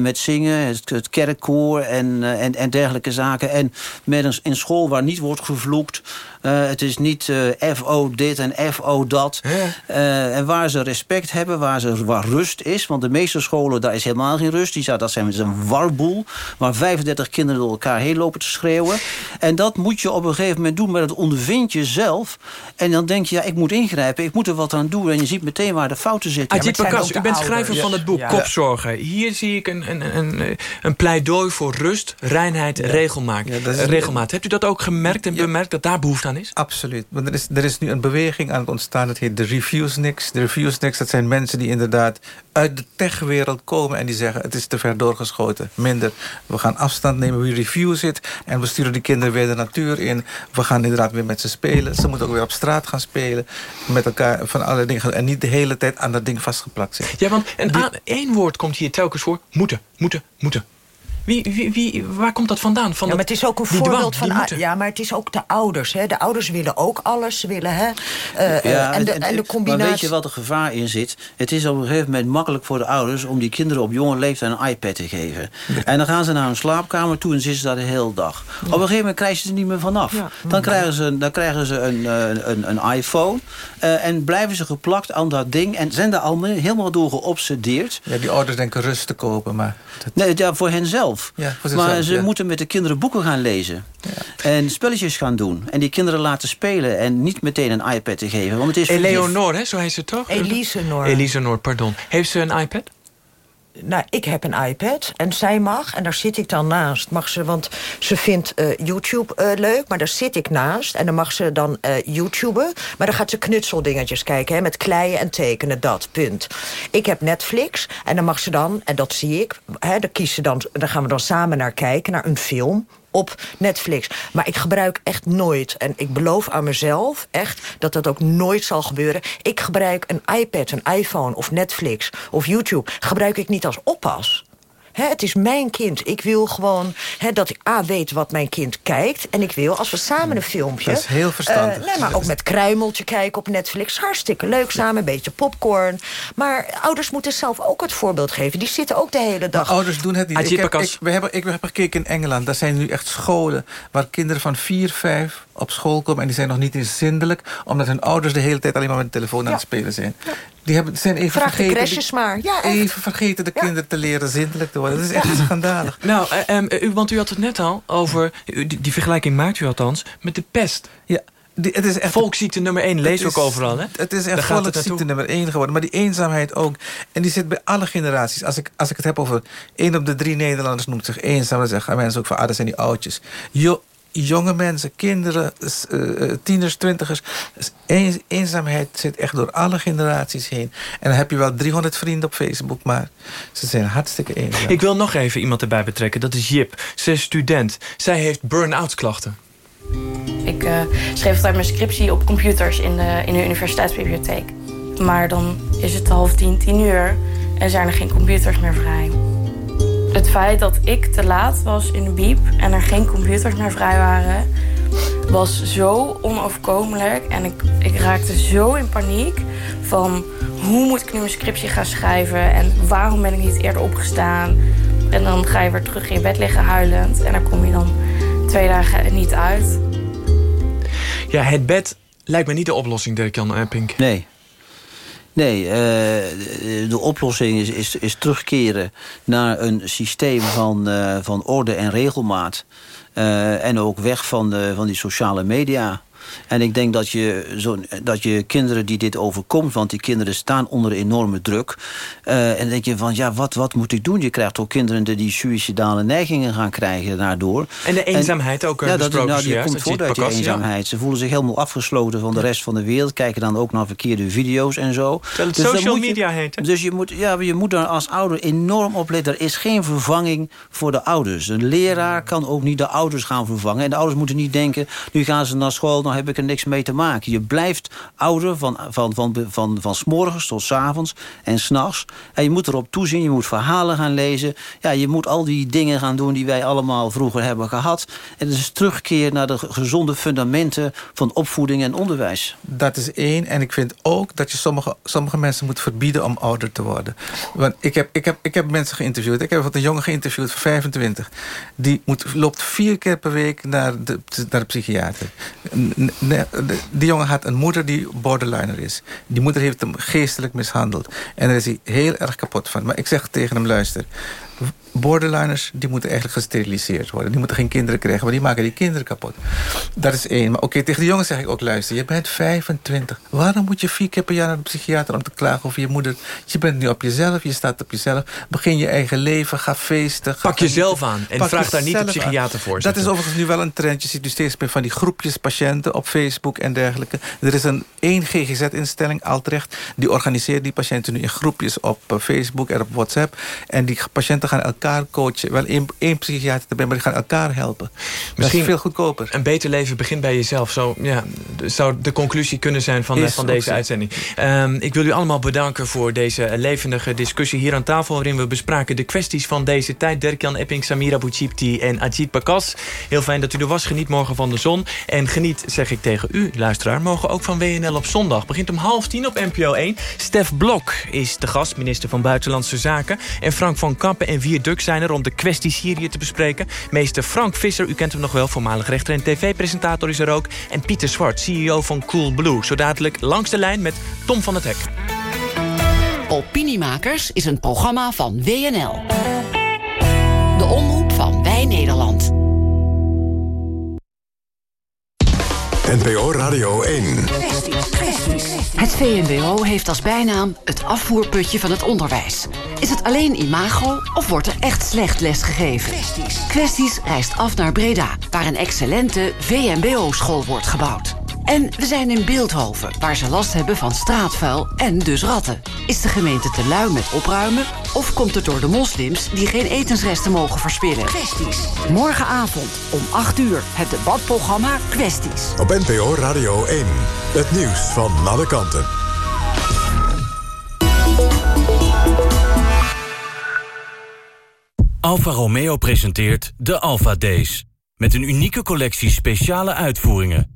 met zingen, het, het kerkkoor en, en, en dergelijke zaken. En met een, school waar niet wordt gevloekt. Het is niet FO dit en FO dat. En waar ze respect hebben, waar, ze, waar rust is. Want de meeste scholen, daar is helemaal geen rust. Die, zou- dat zijn een warboel. Waar 35 kinderen door elkaar heen lopen te schreeuwen. En dat moet je op een gegeven moment doen. Maar dat ondervind je zelf. En dan denk je, ja, ik moet ingrijpen. Ik moet er wat aan doen. En je ziet meteen waar de fouten zitten. Ajit Bakas, u bent schrijver van het boek Ja. Kopzorgen. Hier zie ik een, een, een, een pleidooi voor rust, reinheid, regelmaat. is- Eh, regelmaat. Hebt u dat ook gemerkt en bemerkt dat daar behoefte aan is? Absoluut. Want er is, er is nu een beweging aan het ontstaan. Dat heet de Reviewsnicks. De Reviewsnicks, dat zijn mensen die inderdaad uit de techwereld komen... en die zeggen, het is te ver doorgeschoten. Minder. We gaan afstand nemen wie review zit... en we sturen die kinderen weer de natuur in. We gaan inderdaad weer met ze spelen. Ze moeten ook weer op straat gaan spelen. Met elkaar van alle dingen. En niet de hele tijd aan dat ding vastgeplakt zitten. Ja, want een aan- één woord komt hier telkens voor. Moeten, moeten, moeten. Wie, wie, wie, waar komt dat vandaan? Van ja, maar het is ook een voorbeeld dwang, van... Ja, maar het is ook de ouders. Hè. De ouders willen ook alles. Ze willen, hè. eh, eh, Ja, en, de, en de combinatie... Maar weet je wat er gevaar in zit? Het is op een gegeven moment makkelijk voor de ouders... om die kinderen op jonge leeftijd een iPad te geven. En dan gaan ze naar hun slaapkamer toe en zitten ze daar de hele dag. Op een gegeven moment krijgen ze er niet meer vanaf. Dan krijgen ze, dan krijgen ze een, eh, een, een iPhone... eh, en blijven ze geplakt aan dat ding... en zijn daar al helemaal door geobsedeerd. Ja, die ouders denken rust te kopen, maar... Nee, ja, voor henzelf. Ja, voor maar ze ja. moeten met de kinderen boeken gaan lezen. En spelletjes gaan doen. En die kinderen laten spelen. En niet meteen een iPad te geven. Want het is Eleonor, hè, zo heet ze toch? Elise Noor. Elise Noor, pardon. Heeft ze een iPad? Nou, ik heb een iPad en zij mag, en daar zit ik dan naast. Mag ze, want ze vindt eh, YouTube eh, leuk, maar daar zit ik naast. En dan mag ze dan YouTuben. Maar dan gaat ze knutseldingetjes kijken, hè, met kleien en tekenen, dat, punt. Ik heb Netflix en dan mag ze dan, en dat zie ik... Hè, daar, kiezen dan, daar gaan we dan samen naar kijken, naar een film op Netflix. Maar ik gebruik echt nooit, en ik beloof aan mezelf echt... dat dat ook nooit zal gebeuren. Ik gebruik een iPad, een iPhone of Netflix of YouTube... gebruik ik niet als oppas. Hè, het is mijn kind. Ik wil gewoon hè, dat ik A weet wat mijn kind kijkt. En ik wil, als we samen een filmpje... Dat is heel verstandig. eh, nee, maar ook met kruimeltje kijken op Netflix. Hartstikke leuk samen, een beetje popcorn. Maar ouders moeten zelf ook het voorbeeld geven. Die zitten ook de hele dag... Ouders doen het niet. Ik heb, ik, we hebben, ik heb gekeken in Engeland. Daar zijn nu echt scholen waar kinderen van 4, 5 op school komen. En die zijn nog niet eens zindelijk. Omdat hun ouders de hele tijd alleen maar met de telefoon aan het spelen zijn. Die hebben, zijn even Vraag de vergeten... crèches maar. Ja, even vergeten de kinderen te leren zindelijk te worden. Dat is echt schandalig. Nou, ehm, u, want u had het net al over... u- Die, die vergelijking maakt u althans met de pest. Ja, die, het is echt... Volksziekte nummer 1, lees ook overal, hè? Het is echt volksziekte nummer één geworden. Maar die eenzaamheid ook. En die zit bij alle generaties. Als ik, als ik het heb over één op de drie Nederlanders noemt zich eenzaam. Dan zeggen mensen ook van, ah, dat zijn die oudjes. Jo, jonge mensen, kinderen, eh, eh, tieners, twintigers. Dus een- eenzaamheid zit echt door alle generaties heen. En dan heb je wel 300 vrienden op Facebook, maar ze zijn hartstikke eenzaam. Ik wil nog even iemand erbij betrekken. Dat is Jip. Ze is student. Zij heeft burn-out klachten. Ik eh, schreef altijd mijn scriptie op computers in de, in de universiteitsbibliotheek. Maar dan is het half tien, tien uur en zijn er geen computers meer vrij. Het feit dat ik te laat was in de biep en er geen computers meer vrij waren, was zo onoverkomelijk. En ik, ik raakte zo in paniek van hoe moet ik nu mijn scriptie gaan schrijven en waarom ben ik niet eerder opgestaan. En dan ga je weer terug in je bed liggen huilend en daar kom je dan twee dagen niet uit. Ja, het bed lijkt me niet de oplossing, Dirk-Jan Epping. Nee. Nee, eh, de oplossing is, is, is terugkeren naar een systeem van, eh, van orde en regelmaat. Eh, en ook weg van, van die sociale media. En ik denk dat je, zo, dat je kinderen die dit overkomt... want die kinderen staan onder enorme druk... eh, en dan denk je van, ja, wat, wat moet ik doen? Je krijgt ook kinderen die- suïcidale neigingen gaan krijgen daardoor. En de eenzaamheid ook, eh, Ja, dat, nou, die komt voort uit die eenzaamheid. Ze voelen zich helemaal afgesloten van de rest van de wereld. Kijken dan ook naar verkeerde video's en zo. Het Dus social media heet, hè? Dus je moet, ja, je moet daar als ouder enorm op letten. Er is geen vervanging voor de ouders. Een leraar kan ook niet de ouders gaan vervangen. En de ouders moeten niet denken... nu gaan ze naar school, heb ik er niks mee te maken. Je blijft ouder van, van, van, van, van, s morgens tot s avonds en s'nachts. En je moet erop toezien, je moet verhalen gaan lezen. Ja, je moet al die dingen gaan doen die wij allemaal vroeger hebben gehad. En het is terugkeer naar de gezonde fundamenten... van opvoeding en onderwijs. Dat is één. En ik vind ook dat je sommige, sommige mensen moet verbieden om ouder te worden. Want ik heb, ik heb, ik heb mensen geïnterviewd. Ik heb bijvoorbeeld een jongen geïnterviewd van 25. Die moet, loopt vier keer per week naar de, naar de psychiater. Die jongen had een moeder die borderliner is. Die moeder heeft hem geestelijk mishandeld. En daar is hij heel erg kapot van. Maar ik zeg tegen hem, luister... Borderliners die moeten eigenlijk gesteriliseerd worden. Die moeten geen kinderen krijgen, maar die maken die kinderen kapot. Dat is één. Maar oké, tegen de jongen zeg ik ook, luister, je bent 25. Waarom moet je vier keer per jaar naar de psychiater om te klagen over je moeder? Je bent nu op jezelf, je staat op jezelf. Begin je eigen leven, ga feesten. Ga Pak jezelf aan en Pak vraag daar niet de aan. psychiater voor, Dat is overigens nu wel een trend. Je ziet nu steeds meer van die groepjes patiënten op Facebook en dergelijke. Er is een één GGZ-instelling, Altrecht, die organiseert die patiënten nu in groepjes op eh, Facebook en op WhatsApp. En die patiënten gaan elkaar coachen. Wel één, één psychiater erbij, maar die gaan elkaar helpen. is veel goedkoper. Een beter leven begint bij jezelf. Zo ja, zou de conclusie kunnen zijn van, Is van deze uitzending. Ehm, ik wil u allemaal bedanken voor deze levendige discussie hier aan tafel... waarin we bespraken de kwesties van deze tijd. Dirk-Jan Epping, Samira Bouchipti en Ajit Bakas. Heel fijn dat u er was. Geniet morgen van de zon. En geniet, zeg ik tegen u, luisteraar... morgen ook van WNL op zondag. Begint om half tien op NPO 1. Stef Blok is de gast, minister van Buitenlandse Zaken. En Frank van Kappen en Vier Duk zijn er om de kwestie Syrië te bespreken. Meester Frank Visser, u kent hem nog wel, voormalig rechter en tv-presentator is er ook. En Pieter Zwart, CEO van Cool Blue. Zo dadelijk langs de lijn met Tom van het Hek. Opiniemakers is een programma van WNL. De omroep van Wij Nederland. NPO Radio 1. Het VMBO heeft als bijnaam het afvoerputje van het onderwijs. Is het alleen imago of wordt er echt slecht lesgegeven? Kwesties reist af naar Breda, waar een excellente VMBO-school wordt gebouwd. En we zijn in Beeldhoven, waar ze last hebben van straatvuil en dus ratten. Is de gemeente te lui met opruimen? Of komt het door de moslims die geen etensresten mogen verspillen? Morgenavond om 8 uur het debatprogramma Kwesties. Op NPO Radio 1. Het nieuws van alle kanten. Alfa Romeo presenteert de Alfa Days. Met een unieke collectie speciale uitvoeringen.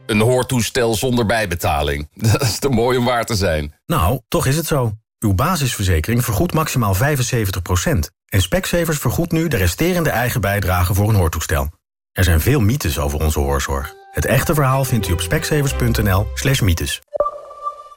Een hoortoestel zonder bijbetaling. Dat is te mooi om waar te zijn. Nou, toch is het zo. Uw basisverzekering vergoedt maximaal 75%. En Specsavers vergoedt nu de resterende eigen bijdrage voor een hoortoestel. Er zijn veel mythes over onze hoorzorg. Het echte verhaal vindt u op speksevers.nl slash mythes.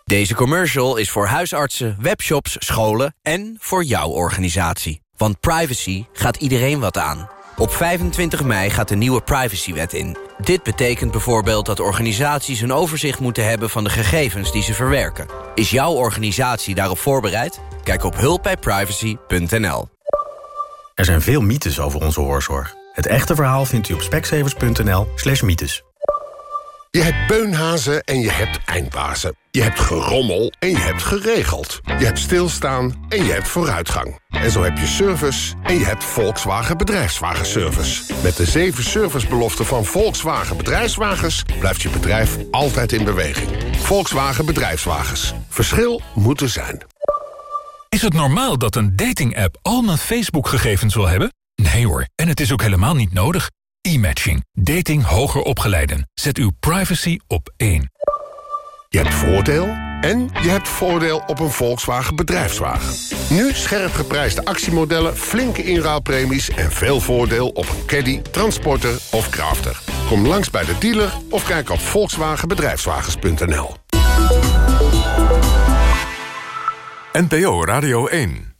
Deze commercial is voor huisartsen, webshops, scholen en voor jouw organisatie. Want privacy gaat iedereen wat aan. Op 25 mei gaat de nieuwe privacywet in. Dit betekent bijvoorbeeld dat organisaties een overzicht moeten hebben... van de gegevens die ze verwerken. Is jouw organisatie daarop voorbereid? Kijk op hulpbijprivacy.nl. Er zijn veel mythes over onze hoorzorg. Het echte verhaal vindt u op speksevers.nl slash mythes. Je hebt beunhazen en je hebt eindbazen. Je hebt gerommel en je hebt geregeld. Je hebt stilstaan en je hebt vooruitgang. En zo heb je service en je hebt Volkswagen Bedrijfswagenservice. Met de zeven servicebeloften van Volkswagen Bedrijfswagens... blijft je bedrijf altijd in beweging. Volkswagen Bedrijfswagens. Verschil moet er zijn. Is het normaal dat een dating-app al mijn Facebook-gegevens wil hebben? Nee hoor, en het is ook helemaal niet nodig. E-matching. Dating hoger opgeleiden. Zet uw privacy op één. Je hebt voordeel en je hebt voordeel op een Volkswagen bedrijfswagen. Nu scherp geprijsde actiemodellen, flinke inruilpremies... en veel voordeel op een caddy, transporter of crafter. Kom langs bij de dealer of kijk op volkswagenbedrijfswagens.nl. NPO Radio 1